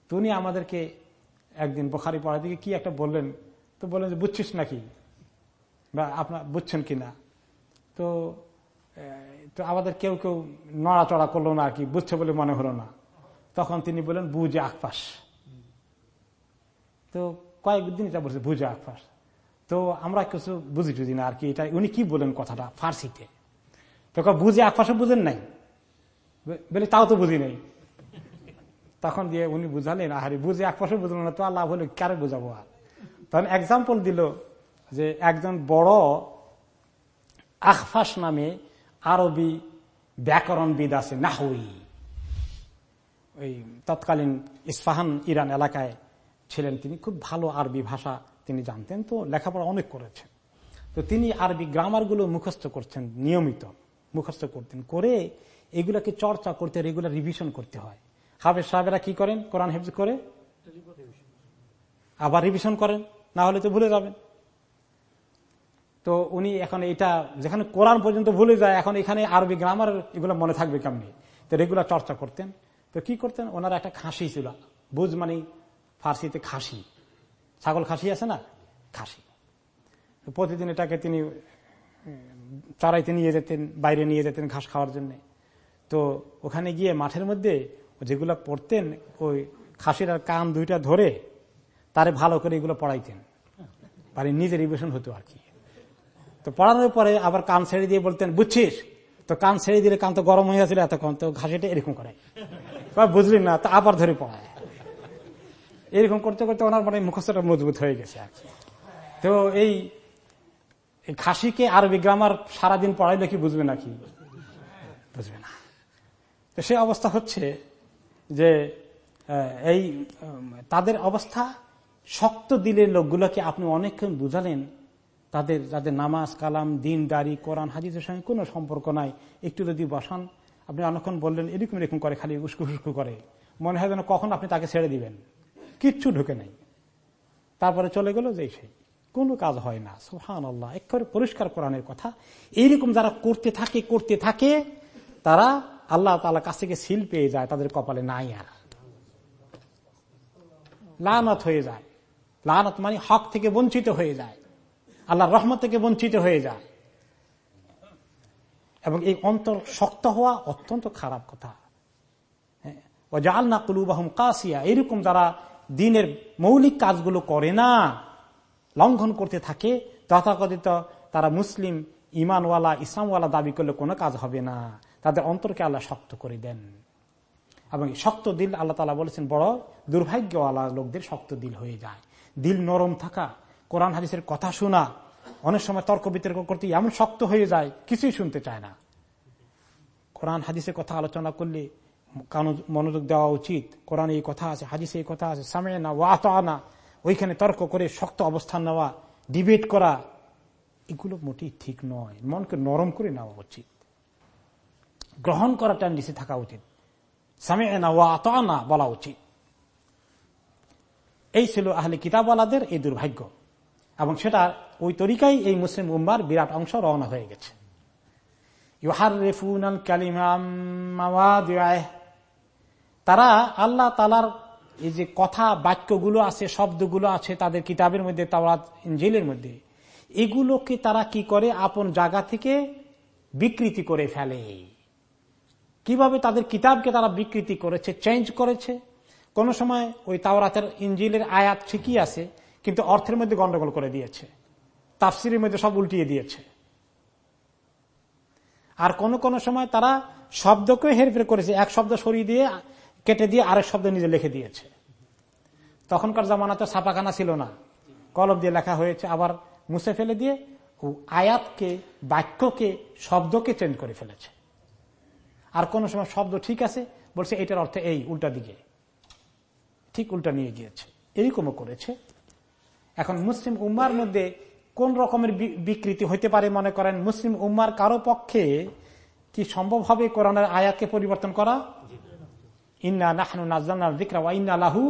তো উনি আমাদেরকে একদিন বোখারি পড়া দিকে কি একটা বললেন? তো বললেন যে, বুঝছিস নাকি? বা, আপনার, বুঝছেন কিনা তো তো আমাদের কেউ কেউ নড়াচড়া করল না কি, বুঝছে বলে মনে হলো না। তখন তিনি বললেন, বুঝে আকপাস তো কয়েকদিন এটা বলছে, বুঝে আকপাস তো আমরা কিছু বুঝি টুঝি না আর কি, এটা উনি কি বলেন কথাটা ফার্সিতে? তো বুঝে আকপাসও বুঝেন নাই? বলে, তাও তো বুঝি নাই। তখন দিয়ে উনি বুঝালেন, আহারি, বুঝে পাশে বুঝলো না তো আল্লাহ বলে কারে বুঝাবো আর? তখন এক্সাম্পল দিল যে একজন বড় আখফাস নামে আরবি ব্যাকরণবিদ আছে নাহুই ওই তৎকালীন ইস্পাহান ইরান এলাকায় ছিলেন তিনি, খুব ভালো আরবি ভাষা তিনি জানতেন, তো লেখাপড়া অনেক করেছেন। তো তিনি আরবি গ্রামারগুলো মুখস্থ করছেন নিয়মিত মুখস্থ করতেন, করে এগুলাকে চর্চা করতে রেগুলার রিভিশন করতে হয়। হাফেজ সাহেবেরা কি করেন? কোরআন হেফজ করে? আবার রিভিশন করেন। না হলে তো ভুলে যাবেন। তো উনি এখন এটা যেখানে কোরআন পর্যন্ত ভুলে যায়, এখন এখানে আরবি গ্রামার এগুলো মনে থাকবে কেমনি? তো রেগুলার চর্চা করতেন। তো কি করতেন? ওনার একটা খাসি ছিল। বুঝ মানে ফার্সিতে খাসি। ছাগল খাসি আছে না? খাসি। প্রতিদিন এটাকে তিনি চড়াইতে নিয়ে যেতেন, বাইরে নিয়ে যেতেন ঘাস খাওয়ার জন্য। তো ওখানে গিয়ে মাঠের মধ্যে যেগুলো পড়তেন, ওই খাসির আর কান দুইটা ধরে তারে ভালো করে এগুলো পড়াইতেন। মানে নিজে রিভিশন হতো আর কি। তো পড়ানোর পরে আবার কান ছেড়ে দিয়ে বলতেন, বুঝছিস? তো কান ছেড়ে দিলে কান তো গরম হয়ে গেছিল এতক্ষণ, তো ঘাসিটা এরকম করে। বুঝলি না, তো আবার ধরে পড়ায়। এরকম করতে করতে ওনার মানে মুখস্থটা মজবুত হয়ে গেছে আর তো এই খাসিকে আরবি গ্রামার সারাদিন পড়াইলে কি বুঝবে নাকি? বুঝবে না। তো সে অবস্থা হচ্ছে যে এই তাদের অবস্থা শক্ত দিলের লোকগুলোকে আপনি অনেকক্ষণ বুঝালেন, তাদের যাদের নামাজ, কালাম, দিন, দাড়ি, কোরআন হাজিদের সঙ্গে কোনো সম্পর্ক নাই। একটু যদি বসান, আপনি অনেকক্ষণ বললেন, এরকম এরকম করে, খালি উস্কু ফুস্কু করে। মনে হয় যেন কখন আপনি তাকে ছেড়ে দিবেন। কিচ্ছু ঢুকে নাই। তারপরে চলে গেল যে সেই কোনো কাজ হয় না। সোহান আল্লাহ একেবারে পরিষ্কার কোরআনের কথা। এইরকম যারা করতে থাকে করতে থাকে, তারা আল্লাহ তালা কাছ থেকে সিল পেয়ে যায়, তাদের কপালে নাই আর। লানত হয়ে যায়। লানত মানে হক থেকে বঞ্চিত হয়ে যায়। আল্লাহ রহমত থেকে বঞ্চিত হয়ে যায়। এবং এই অন্তর শক্ত হওয়া অত্যন্ত খারাপ কথা। ও জাল না কুলুবাহম কাসিয়া। এরকম যারা দিনের মৌলিক কাজগুলো করে না, লঙ্ঘন করতে থাকে, তথাকথিত তারা মুসলিম ইমানওয়ালা ইসলামওয়ালা দাবি করলে কোনো কাজ হবে না। তাদের অন্তরকে আল্লাহ শক্ত করে দেন। এবং শক্ত দিল আল্লাহ তালা বলেছেন, বড় দুর্ভাগ্যওয়ালা লোকদের শক্ত দিল হয়ে যায়। দিল নরম থাকা, কোরআন হাদিসের কথা শোনা, অনেক সময় তর্ক বিতর্ক করতে এমন শক্ত হয়ে যায়, কিছুই শুনতে চায় না। কোরআন হাদিসের কথা আলোচনা করলে মনোযোগ দেওয়া উচিত। কোরআন এই কথা আছে, হাদিসে এই কথা আছে সামে না ওয়াত না ওইখানে তর্ক করে শক্ত অবস্থান নেওয়া, ডিবেট করা, এগুলো মোটেই ঠিক নয়। মনকে নরম করে নেওয়া উচিত। গ্রহণ করাটা নিচে থাকা উচিত। সামে না ওয়াত না বলা উচিত। এই ছিল আহলে কিতাবওয়ালাদের এই দুর্ভাগ্য। এবং সেটা ওই তরিকাই এই মুসলিম উম্মার বিরাট অংশ রওনা হয়ে গেছে। তারা আল্লাহ তালার এই যে কথা, বাক্যগুলো আছে, শব্দগুলো আছে তাদের কিতাবের মধ্যে, তাওরাত মধ্যে, এগুলোকে তারা কি করে আপন জায়গা থেকে বিকৃতি করে ফেলে? কীভাবে তাদের কিতাবকে তারা বিকৃতি করেছে চেঞ্জ করেছে? কোন সময় ওই তাওরাতের ইঞ্জিলের আয়াত ঠিকই আছে, কিন্তু অর্থের মধ্যে গন্ডগোল করে দিয়েছে। তাফসিরের মধ্যে সব উল্টিয়ে দিয়েছে। আর কোন কোন সময় তারা শব্দকে হেরফের করেছে। এক শব্দ সরিয়ে দিয়ে, কেটে দিয়ে আরেক শব্দ নিজে লিখে দিয়েছে। তখনকার জামানা তো ছাপাখানা ছিল না। কলম দিয়ে লেখা হয়েছে, আবার মুছে ফেলে দিয়ে আয়াতকে, বাক্যকে, শব্দকে চেঞ্জ করে ফেলেছে। আর কোন সময় শব্দ ঠিক আছে, বলছে এটার অর্থে এই, উল্টা দিকে। ঠিক উল্টা নিয়ে গিয়েছে। এইরকমও করেছে। এখন মুসলিম উম্মার মধ্যে কোন রকমের বিকৃতি হইতে পারে মনে করেন? মুসলিম উম্মার কারও পক্ষে কি সম্ভব হবে কোরআনের আয়াতকে পরিবর্তন করা? ইন্না নাহনু নাজলানা দিকরা ওয়া ইন্না লাহু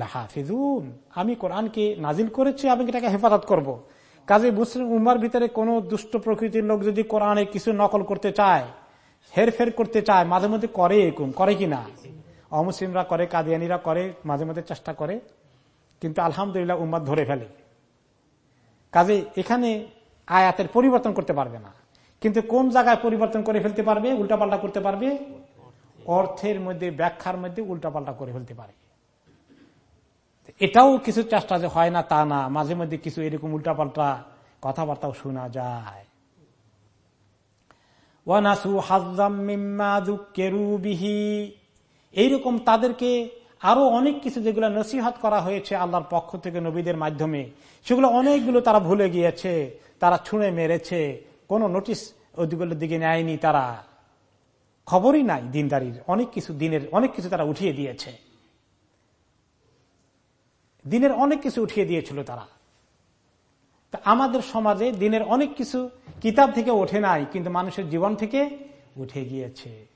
লাহাফিজুন আমি কোরআনকে নাজিল করেছি, আমি এটাকে হেফাজত করব। কাজে মুসলিম উম্মার ভিতরে কোন দুষ্ট প্রকৃতির লোক যদি কোরআনে কিছু নকল করতে চায়, হেরফের করতে চায়, মাঝে মধ্যে করে এরকম, করে কিনা অমুসলিমরা করে, কাদিয়ানিরা করে, মাঝে মধ্যে চেষ্টা করে, কিন্তু আলহামদুলিল্লাহ উম্মাদ ধরে ফেলে। কাজে এখানে আয়াতের পরিবর্তন করতে পারবে না। কিন্তু কোন জায়গায় পরিবর্তন করে ফেলতে পারবে, উল্টাপাল্টা করতে পারবে? অর্থের মধ্যে, ব্যাখ্যার মধ্যে উল্টাপাল্টা করে ফেলতে পারে। এটাও কিছু চেষ্টা যে হয় না তা না, মাঝে মধ্যে কিছু এরকম উল্টাপাল্টা কথাবার্তাও শোনা যায়। এইরকম তাদেরকে আরও অনেক কিছু যেগুলো নসিহত করা হয়েছে আল্লাহর পক্ষ থেকে নবীদের মাধ্যমে, সেগুলো অনেকগুলো তারা ভুলে গিয়েছে, তারা ছুঁড়ে মেরেছে, কোনো নোটিশ ওইগুলোর দিকে নেয়নি তারা। খবরই নাই দিনদারির, অনেক কিছু দিনের, অনেক কিছু তারা উঠিয়ে দিয়েছে। দিনের অনেক কিছু উঠিয়ে দিয়েছিল তারা। তা আমাদের সমাজে দিনের অনেক কিছু কিতাব থেকে ওঠে নাই, কিন্তু মানুষের জীবন থেকে উঠে গিয়েছে।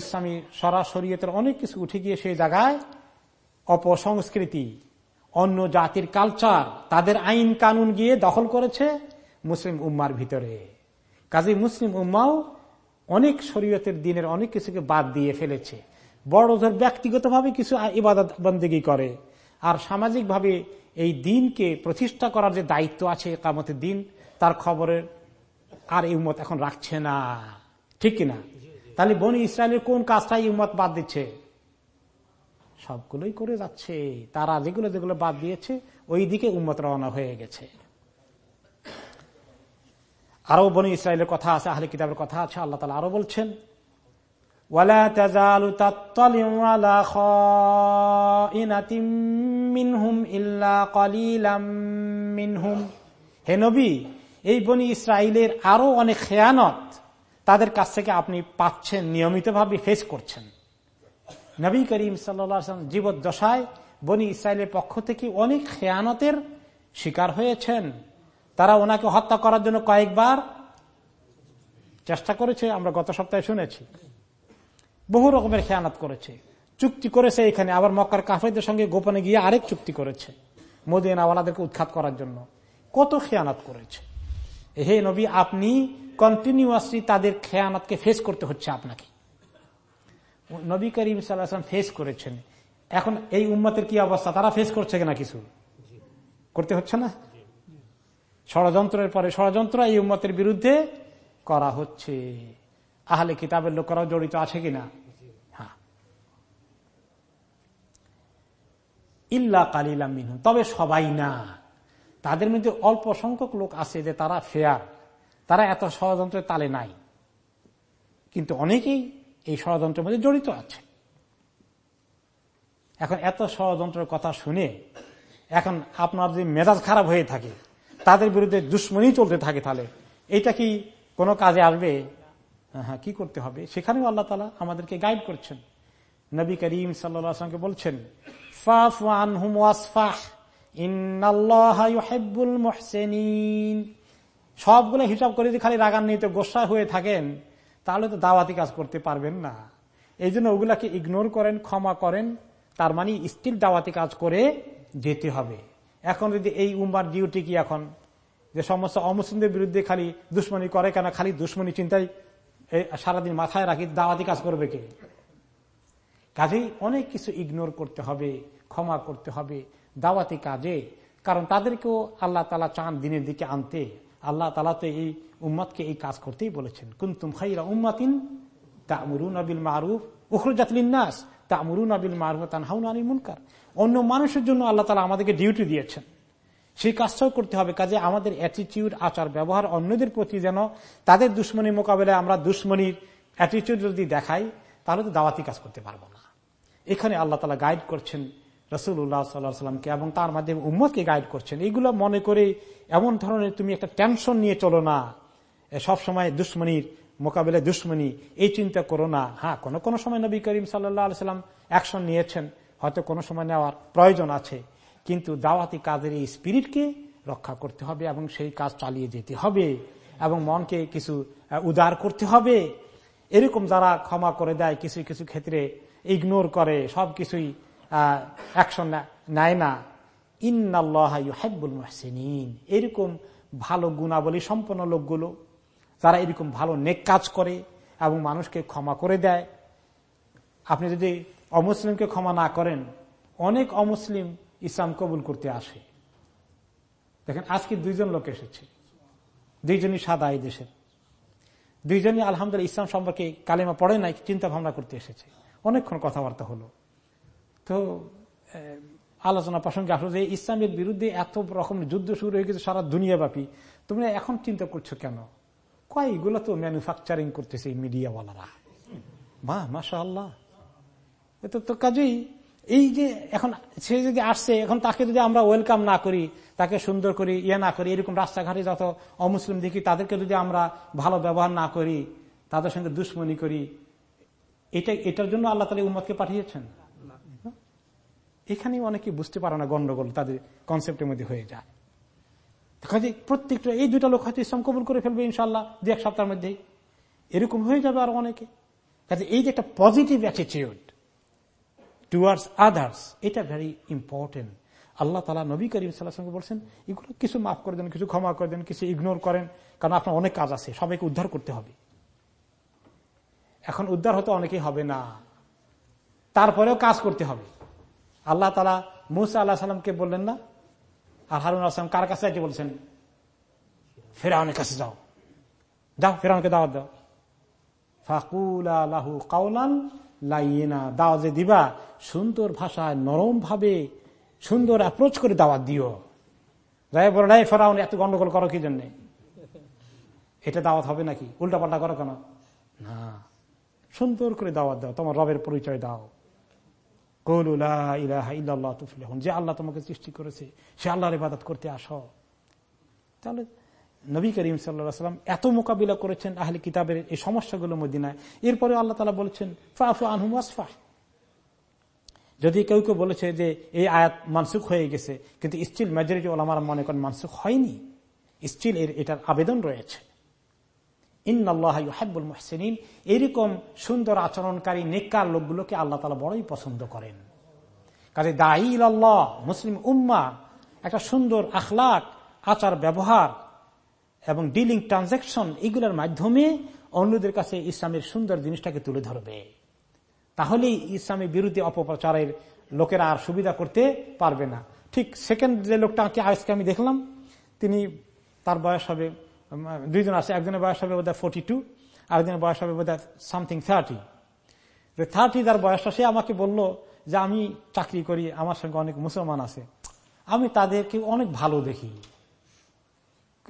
ইসলামী সরাসরিয়তের অনেক কিছু উঠে গিয়ে সেই জায়গায় অপসংস্কৃতি, অন্য জাতির কালচার তাদের আইন কানুন গিয়ে দখল করেছে মুসলিম উম্মার ভিতরে। কাজী মুসলিম উম্মাও অনেক শরীয়তের দিনের অনেক কিছুকে বাদ দিয়ে ফেলেছে। বড় ধর ব্যক্তিগতভাবে কিছু ইবাদত বন্দেগী করে, আর সামাজিকভাবে এই দিনকে প্রতিষ্ঠা করার যে দায়িত্ব আছে কামতের দিন, তার খবরের আর এই উম্মত এখন রাখছে না। ঠিক কিনা? তাহলে বনি ইসরায়েলের কোন কাজটা ইউমত বাদ দিচ্ছে? সবগুলোই করে যাচ্ছে। তারা যেগুলো যেগুলো বাদ দিয়েছে ওই দিকে উম্মত রওনা হয়ে গেছে। আরও বনি ইসরায়েলের কথা আছে, আহলে কিতাবের কথা আছে, আল্লাহ তালা আরও বলছেন হে এই বনি ইসরায়েলের আরও অনেক খেয়ানত তাদের কাছ থেকে আপনি পাচ্ছেন, নিয়মিতভাবে ফেস করছেন। নবী করিম সাল্লাম জীবদ্দশায় বনি ইসরায়েলের পক্ষ থেকে অনেক খেয়ানতের শিকার হয়েছেন। তারা ওনাকে হত্যা করার জন্য কয়েকবার চেষ্টা করেছে, আমরা গত সপ্তাহে শুনেছি। বহু রকমের খেয়ানত করেছে। চুক্তি করেছে এখানে, আবার মক্কার কাফেরদের সঙ্গে গোপনে গিয়ে আরেক চুক্তি করেছে, মোদিনাওয়ালাদেরকে উৎখাত করার জন্য। কত খেয়ানত করেছে। হে নবী, আপনি কন্টিনিউয়াসলি তাদের খেয়ানতকে ফেস করতে হচ্ছে আপনাকে। নবী করিম সাল্লাম ফেস করেছেন। এখন এই উম্মতের কি অবস্থা? তারা ফেস করছে কিনা কিছু? করতে হচ্ছে না? ষড়যন্ত্রের পরে ষড়যন্ত্র এই উম্মতের বিরুদ্ধে করা হচ্ছে। আহলে কিতাবের লোকেরাও জড়িত আছে কিনা? হ্যাঁ। ইল্লা কালিলা মিনু তবে সবাই না। তাদের মধ্যে অল্প সংখ্যক লোক আছে যে তারা ফেয়ার তারা এত ষড়যন্ত্রের তালে নাই। কিন্তু অনেকেই এই ষড়যন্ত্রের মধ্যে জড়িত আছে এখন এত ষড়যন্ত্রের কথা শুনে এখন আপনার যদি মেজাজ খারাপ হয়ে থাকে, তাদের বিরুদ্ধে দুশ্মনী চলতে থাকে তাহলে, এইটা কি কোনো কাজে আসবে? হ্যাঁ কি করতে হবে? সেখানেও আল্লাহ তালা আমাদেরকে গাইড করছেন। নবী করিম সাল্লামকে বলছেন সবগুলো হিসাব করে যদি খালি রাগান্বিত গোসা হয়ে থাকেন, তাহলে তো দাওয়াতি কাজ করতে পারবেন না। এই জন্য ওগুলাকে ইগনোর করেন, ক্ষমা করেন, তার মানে স্টিল দাওয়াতি কাজ করে যেতে হবে। এখন যদি এই উম্বার ডিউটি কি এখন? যে সমস্ত অমুসলিমদের বিরুদ্ধে খালি দুশ্মনী করে কেন? খালি দুশ্মনী চিন্তায় সারাদিন মাথায় রাখি, দাওয়াতি কাজ করবে কে? কাজেই অনেক কিছু ইগনোর করতে হবে, ক্ষমা করতে হবে, দাওয়াতি কাজে। কারণ তাদেরকেও আল্লাহ তালা চান দিনের দিকে আনতে আল্লাহ তালা তো এই উম্মাদকে এই কাজ করতেই বলেছেন। কুন্তুম খাইরা উম্মাতিন তামরুন আবিল মারুফ উখরুজাতলিনাস তামরুন আবিল মারুফ তানহাউন আনিল মুনকার। অন্য মানুষের জন্য আল্লাহ তালা আমাদেরকে ডিউটি দিয়েছেন। সেই কাজটাও করতে হবে, কাজে আমাদের অ্যাটিটিউড আচার, ব্যবহার অন্যদের প্রতি যেন তাদের দুশ্মনী মোকাবেলায় আমরা দুশ্মনীর অ্যাটিটিউড যদি দেখাই, তাহলে তো দাওয়াতি কাজ করতে পারব না। এখানে আল্লাহ তালা গাইড করছেন রসুল্লাহ সাল্লাহ সাল্লামকে এবং তার মাধ্যমে উম্মদকে গাইড করছেন। এইগুলো মনে করে এমন ধরনের তুমি একটা টেনশন নিয়ে চলো না। সব সময় দুশ্মনীর মোকাবেলায় দুশ্মনী, এই চিন্তা করো না। হ্যাঁ কোনো কোনো সময় নবী করিম সাল্লাহ সাল্লাম অ্যাকশন নিয়েছেন। হয়তো কোনো সময় নেওয়ার প্রয়োজন আছে। কিন্তু দাওয়াতি কাজের এই স্পিরিটকে রক্ষা করতে হবে এবং সেই কাজ চালিয়ে যেতে হবে এবং মনকে কিছু উদার করতে হবে। এরকম যারা ক্ষমা করে দেয়, কিছু কিছু ক্ষেত্রে ইগনোর করে সব কিছুই অ্যাকশন নেয় না ইন্নাল্লাহুল মহসিন এরকম ভালো গুণাবলী সম্পন্ন লোকগুলো, যারা এরকম ভালো নেক কাজ করে এবং মানুষকে ক্ষমা করে দেয়। আপনি যদি অমুসলিমকে ক্ষমা না করেন, অনেক অমুসলিম ইসলাম কবুল করতে আসে। দেখেন, আজকে দুইজন লোক এসেছে। দুইজনই সাদা এই দেশের। দুইজনই আলহামদুলিল্লাহ ইসলাম সম্পর্কে কালেমা পড়ে নাই, চিন্তা ভাবনা করতে এসেছে। অনেকক্ষণ কথাবার্তা হলো। তো আলোচনা প্রসঙ্গে আসলো যে ইসলামের বিরুদ্ধে এত রকম যুদ্ধ শুরু হয়ে গেছে সারা দুনিয়াব্যাপী। তোমরা এখন চিন্তা করছ কেন? কয় এগুলো তো ম্যানুফ্যাকচারিং করতেছে মিডিয়াওয়ালারা? মা মাসা আল্লাহ তো তো কাজেই এই যে এখন সে যদি আসছে, এখন তাকে যদি আমরা ওয়েলকাম না করি, তাকে সুন্দর করি ইয়ে না করি, এরকম রাস্তাঘাটে যত অমুসলিম দেখি, তাদেরকে যদি আমরা ভালো ব্যবহার না করি, তাদের সঙ্গে দুশ্মনী করি, এটা, এটার জন্য আল্লাহ তালা উম্মদকে পাঠিয়েছেন? এখানেই অনেকে বুঝতে পারে না গন্ডগোল তাদের কনসেপ্টের মধ্যে হয়ে যায়। কাজে প্রত্যেকটা, এই দুটা লোক হয়তো ইসলাম কবুল করে ফেলবে ইনশাল্লাহ দু এক সপ্তাহের মধ্যেই। এরকম হয়ে যাবে আর অনেকে। কাজে এই যে একটা পজিটিভ অ্যাটিটিউড টুয়ার্ডস আদার্স এটা ভেরি ইম্পর্টেন্ট আল্লাহ তালা নবী করিম সাল্লাহামকে বলছেন, এগুলো কিছু মাফ করে দেন, কিছু ক্ষমা করে দেন, কিছু ইগনোর করেন, কারণ আপনার অনেক কাজ আছে, সবাইকে উদ্ধার করতে হবে। এখন উদ্ধার হতে অনেকেই হবে না। তারপরেও কাজ করতে হবে। আল্লাহ তালা মুসা আল্লাহ সাল্লামকে বললেন না? আর হারুন আসলাম কার কাছে যাইতে বলছেন? ফেরাউনের কাছে যাও। যাও, ফেরাউনকে দাওয়াত দাও। ফাকুল আলাহু কাউলান লাইনা দাওয়াত যে দিবা, সুন্দর ভাষায় নরম ভাবে সুন্দর অ্যাপ্রোচ করে দাওয়াত দিও। যাই বলে নাই ফেরাউন, এত গন্ডগোল করো কি জন্যে? এটা দাওয়াত হবে নাকি? উল্টা পাল্টা করো কেন? না। সুন্দর করে দাওয়াত দাও, তোমার রবের পরিচয় দাও। যে আল্লাহ তোমাকে সৃষ্টি করেছে, সে আল্লাহর ইবাদত করতে আসো। তাহলে নবী করিম সাল্লাম এত মোকাবিলা করেছেন আহলে কিতাবের এই সমস্যাগুলো মদিনায়। এরপরে আল্লাহ তালা বলেছেন ফাফু আনহুম আসফা যদি কেউ কেউ বলেছে যে এই আয়াত মানসুখ হয়ে গেছে, কিন্তু স্টিল মেজরিটি ওলামার মনে করেন মানসুখ হয়নি। স্টিল এর এটার আবেদন রয়েছে। ইন্নআল্লাহাবুল মোহসেনিন। এরকম সুন্দর আচরণকারী নেককার লোকগুলোকে আল্লাহ তালা বড়ই পছন্দ করেন। কাজে দাইল আল্লাহ মুসলিম উম্মা, একটা সুন্দর আখলাক, আচার ব্যবহার এবং ডিলিং ট্রানজাকশন এগুলোর মাধ্যমে অন্যদের কাছে ইসলামের সুন্দর জিনিসটাকে তুলে ধরবে। তাহলেই ইসলামের বিরুদ্ধে অপপ্রচারের লোকেরা আর সুবিধা করতে পারবে না। ঠিক সেকেন্ড যে লোকটাকে আজকে আমি দেখলাম, তিনি তার বয়স হবে দুইজন আছে, একজনের বয়স হবে বোধহয় ফোর্টি টু আরেকজনের বয়স হবে বোধহয় সামথিং থার্টি থার্টি যার বয়সটা, সে আমাকে বলল যে আমি চাকরি করি, আমার সঙ্গে অনেক মুসলমান আছে। আমি তাদেরকে অনেক ভালো দেখি।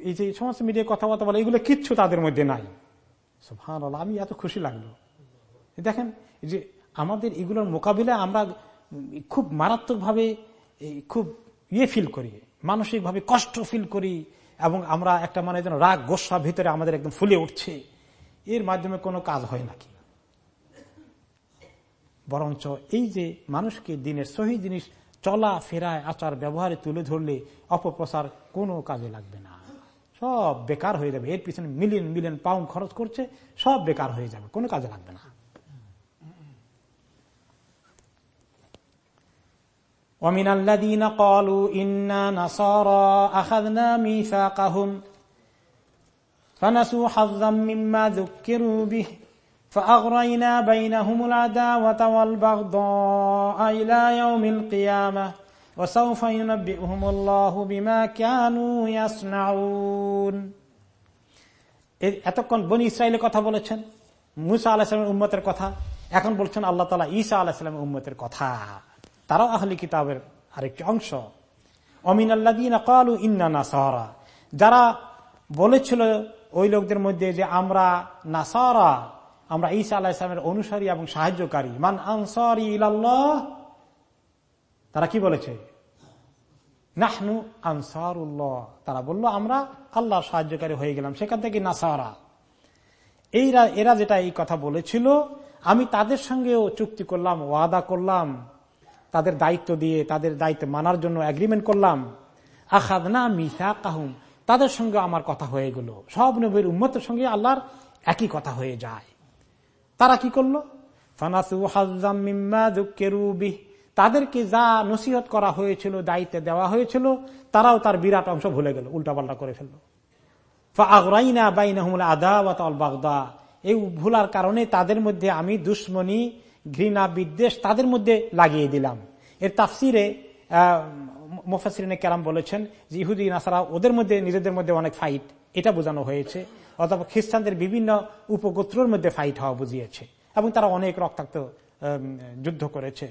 এই যে সমস্ত মিডিয়ায় কথাবার্তা বলে, এগুলো কিচ্ছু তাদের মধ্যে নাই। ভালো আমি এত খুশি লাগল। দেখেন যে আমাদের এগুলোর মোকাবিলায় আমরা খুব মারাত্মকভাবে খুব ইয়ে ফিল করি, মানসিকভাবে কষ্ট ফিল করি। এবং আমরা একটা মানে যেন রাগ, গোসা ভিতরে আমাদের একদম ফুলে উঠছে। এর মাধ্যমে কোনো কাজ হয় নাকি? বরঞ্চ এই যে মানুষকে দিনের সহি জিনিস, চলা, ফেরায়, আচার, ব্যবহারে তুলে ধরলে অপপ্রচার কোনো কাজে লাগবে না। সব বেকার হয়ে যাবে। এর পিছনে মিলিয়ন মিলিয়ন পাউন্ড খরচ করছে, সব বেকার হয়ে যাবে। কোনো কাজে লাগবে না। ومن الذين قالوا إنا نصارى أخذنا ميثاقهم فنسوا حظا مما ذكروا به فأغرينا بينهم العداوة والبغضاء إلى يوم القيامة وسوف ينبئهم الله بما كانوا يصنعون এতক্ষণ বনি ইসরায়েলের কথা বলেছেন মুসা আলাহিসামের উম্মতের কথা এখন বলছেন আল্লাহ তালা ঈসা আলাহিসামের উম্মতের কথা তারাও আহলি কিতাবের আরেকটি অংশ। অমিন কালু ইন্না নাসারা। যারা বলেছিল ওই লোকদের মধ্যে যে আমরা নাসারা, আমরা ঈসা আল্লাহ ইসলামের অনুসারী এবং সাহায্যকারী। মান আনসারি ইলাল্লাহ, তারা কি বলেছে? নাহনু আনসারুল্লাহ। তারা বলল, আমরা আল্লাহ সাহায্যকারী হয়ে গেলাম, সেখান থেকে নাসারা। এইরা, এরা যেটা এই কথা বলেছিল, আমি তাদের সঙ্গেও চুক্তি করলাম, ওয়াদা করলাম। তাদের দায়িত্ব দিয়ে, তাদের দায়িত্ব মানার জন্য এগ্রিমেন্ট করলাম। আখাদ না মিসা কাহুম তাদের সঙ্গে আমার কথা হয়ে গেল। সব নবীর উম্মতের সঙ্গে আল্লাহর একই কথা হয়ে যায়। তারা কি করল? তাদেরকে যা নসিহত করা হয়েছিল, দায়িত্ব দেওয়া হয়েছিল, তারাও তার বিরাট অংশ ভুলে গেল, উল্টাপাল্টা করে ফেলল। বাগদা, এই ভুলার কারণে তাদের মধ্যে আমি দুশ্মনী ঘৃণা বিদ্বেষ তাদের মধ্যে লাগিয়ে দিলাম। এর তাফসিরে মুফাসিরিনে কেরাম বলেছেন যে ইহুদি নাসারা ওদের মধ্যে, নিজেদের মধ্যে অনেক ফাইট। এটা বোঝানো হয়েছে। অথবা খ্রিস্টানদের বিভিন্ন উপগোত্রর মধ্যে ফাইট হওয়া বুঝিয়েছে। এবং তারা অনেক রক্তাক্ত যুদ্ধ করেছে।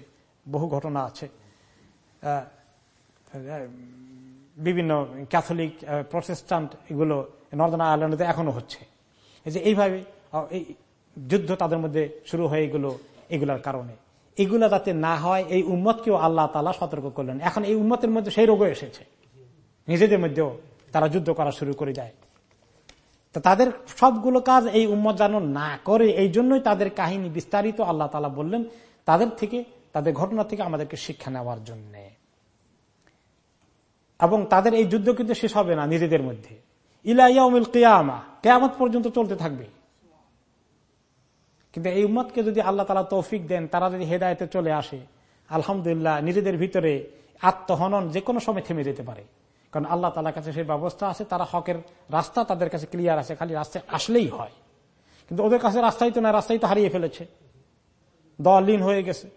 বহু ঘটনা আছে। বিভিন্ন ক্যাথলিক প্রসেস্টান্ট এগুলো নর্দার্ন আয়ারল্যান্ডে এখনও হচ্ছে। যে এইভাবে এই যুদ্ধ তাদের মধ্যে শুরু হয়ে গেল। এগুলার কারণে। এগুলো যাতে না হয়, এই উম্মতকেও আল্লাহ তালা সতর্ক করলেন। এখন এই উম্মতের মধ্যে সেই রোগও এসেছে। নিজেদের মধ্যেও তারা যুদ্ধ করা শুরু করে দেয়। তো তাদের সবগুলো কাজ এই উম্মত যেন না করে, এই জন্যই তাদের কাহিনী বিস্তারিত আল্লাহ তালা বললেন, তাদের থেকে, তাদের ঘটনা থেকে আমাদেরকে শিক্ষা নেওয়ার জন্য। এবং তাদের এই যুদ্ধ কিন্তু শেষ হবে না নিজেদের মধ্যে। ইলাইয়াউমিল কেয়ামা, কেয়ামত পর্যন্ত চলতে থাকবে। কিন্তু এই উম্মতকে যদি আল্লাহ তালা তৌফিক দেন, তারা যদি হেদায়তে চলে আসে, আলহামদুলিল্লাহ নিজেদের ভিতরে আত্মহনন যে কোনো সময় থেমে যেতে পারে। কারণ আল্লাহ তালার কাছে সেই ব্যবস্থা আছে, তারা হকের রাস্তা তাদের কাছে ক্লিয়ার আছে, খালি রাস্তায় আসলেই হয়। কিন্তু ওদের কাছে রাস্তাই তো না, রাস্তাই তো হারিয়ে ফেলেছে। দলিন হয়ে গেছে।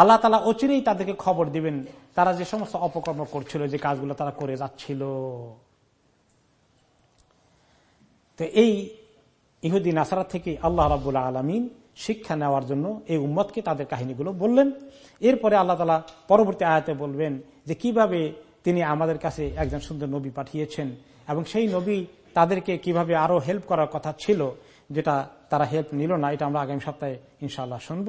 আল্লাহ তালা অচিরেই তাদেরকে খবর দিবেন। তারা যে সমস্ত অপকর্ম করছিল, যে কাজগুলো তারা করে যাচ্ছিল। তো এই ইহুদি, নাসারা থেকে আল্লাহ রাবুল আলমিন শিক্ষা নেওয়ার জন্য এই উম্মতকে তাদের কাহিনীগুলো বললেন। এরপরে আল্লাহ তালা পরবর্তী আয়াতে বলবেন যে, কীভাবে তিনি আমাদের কাছে একজন সুন্দর নবী পাঠিয়েছেন এবং সেই নবী তাদেরকে কীভাবে আরও হেল্প করার কথা ছিল, যেটা তারা হেল্প নিল না, এটা আমরা আগামী সপ্তাহে ইনশাল্লাহ শুনব।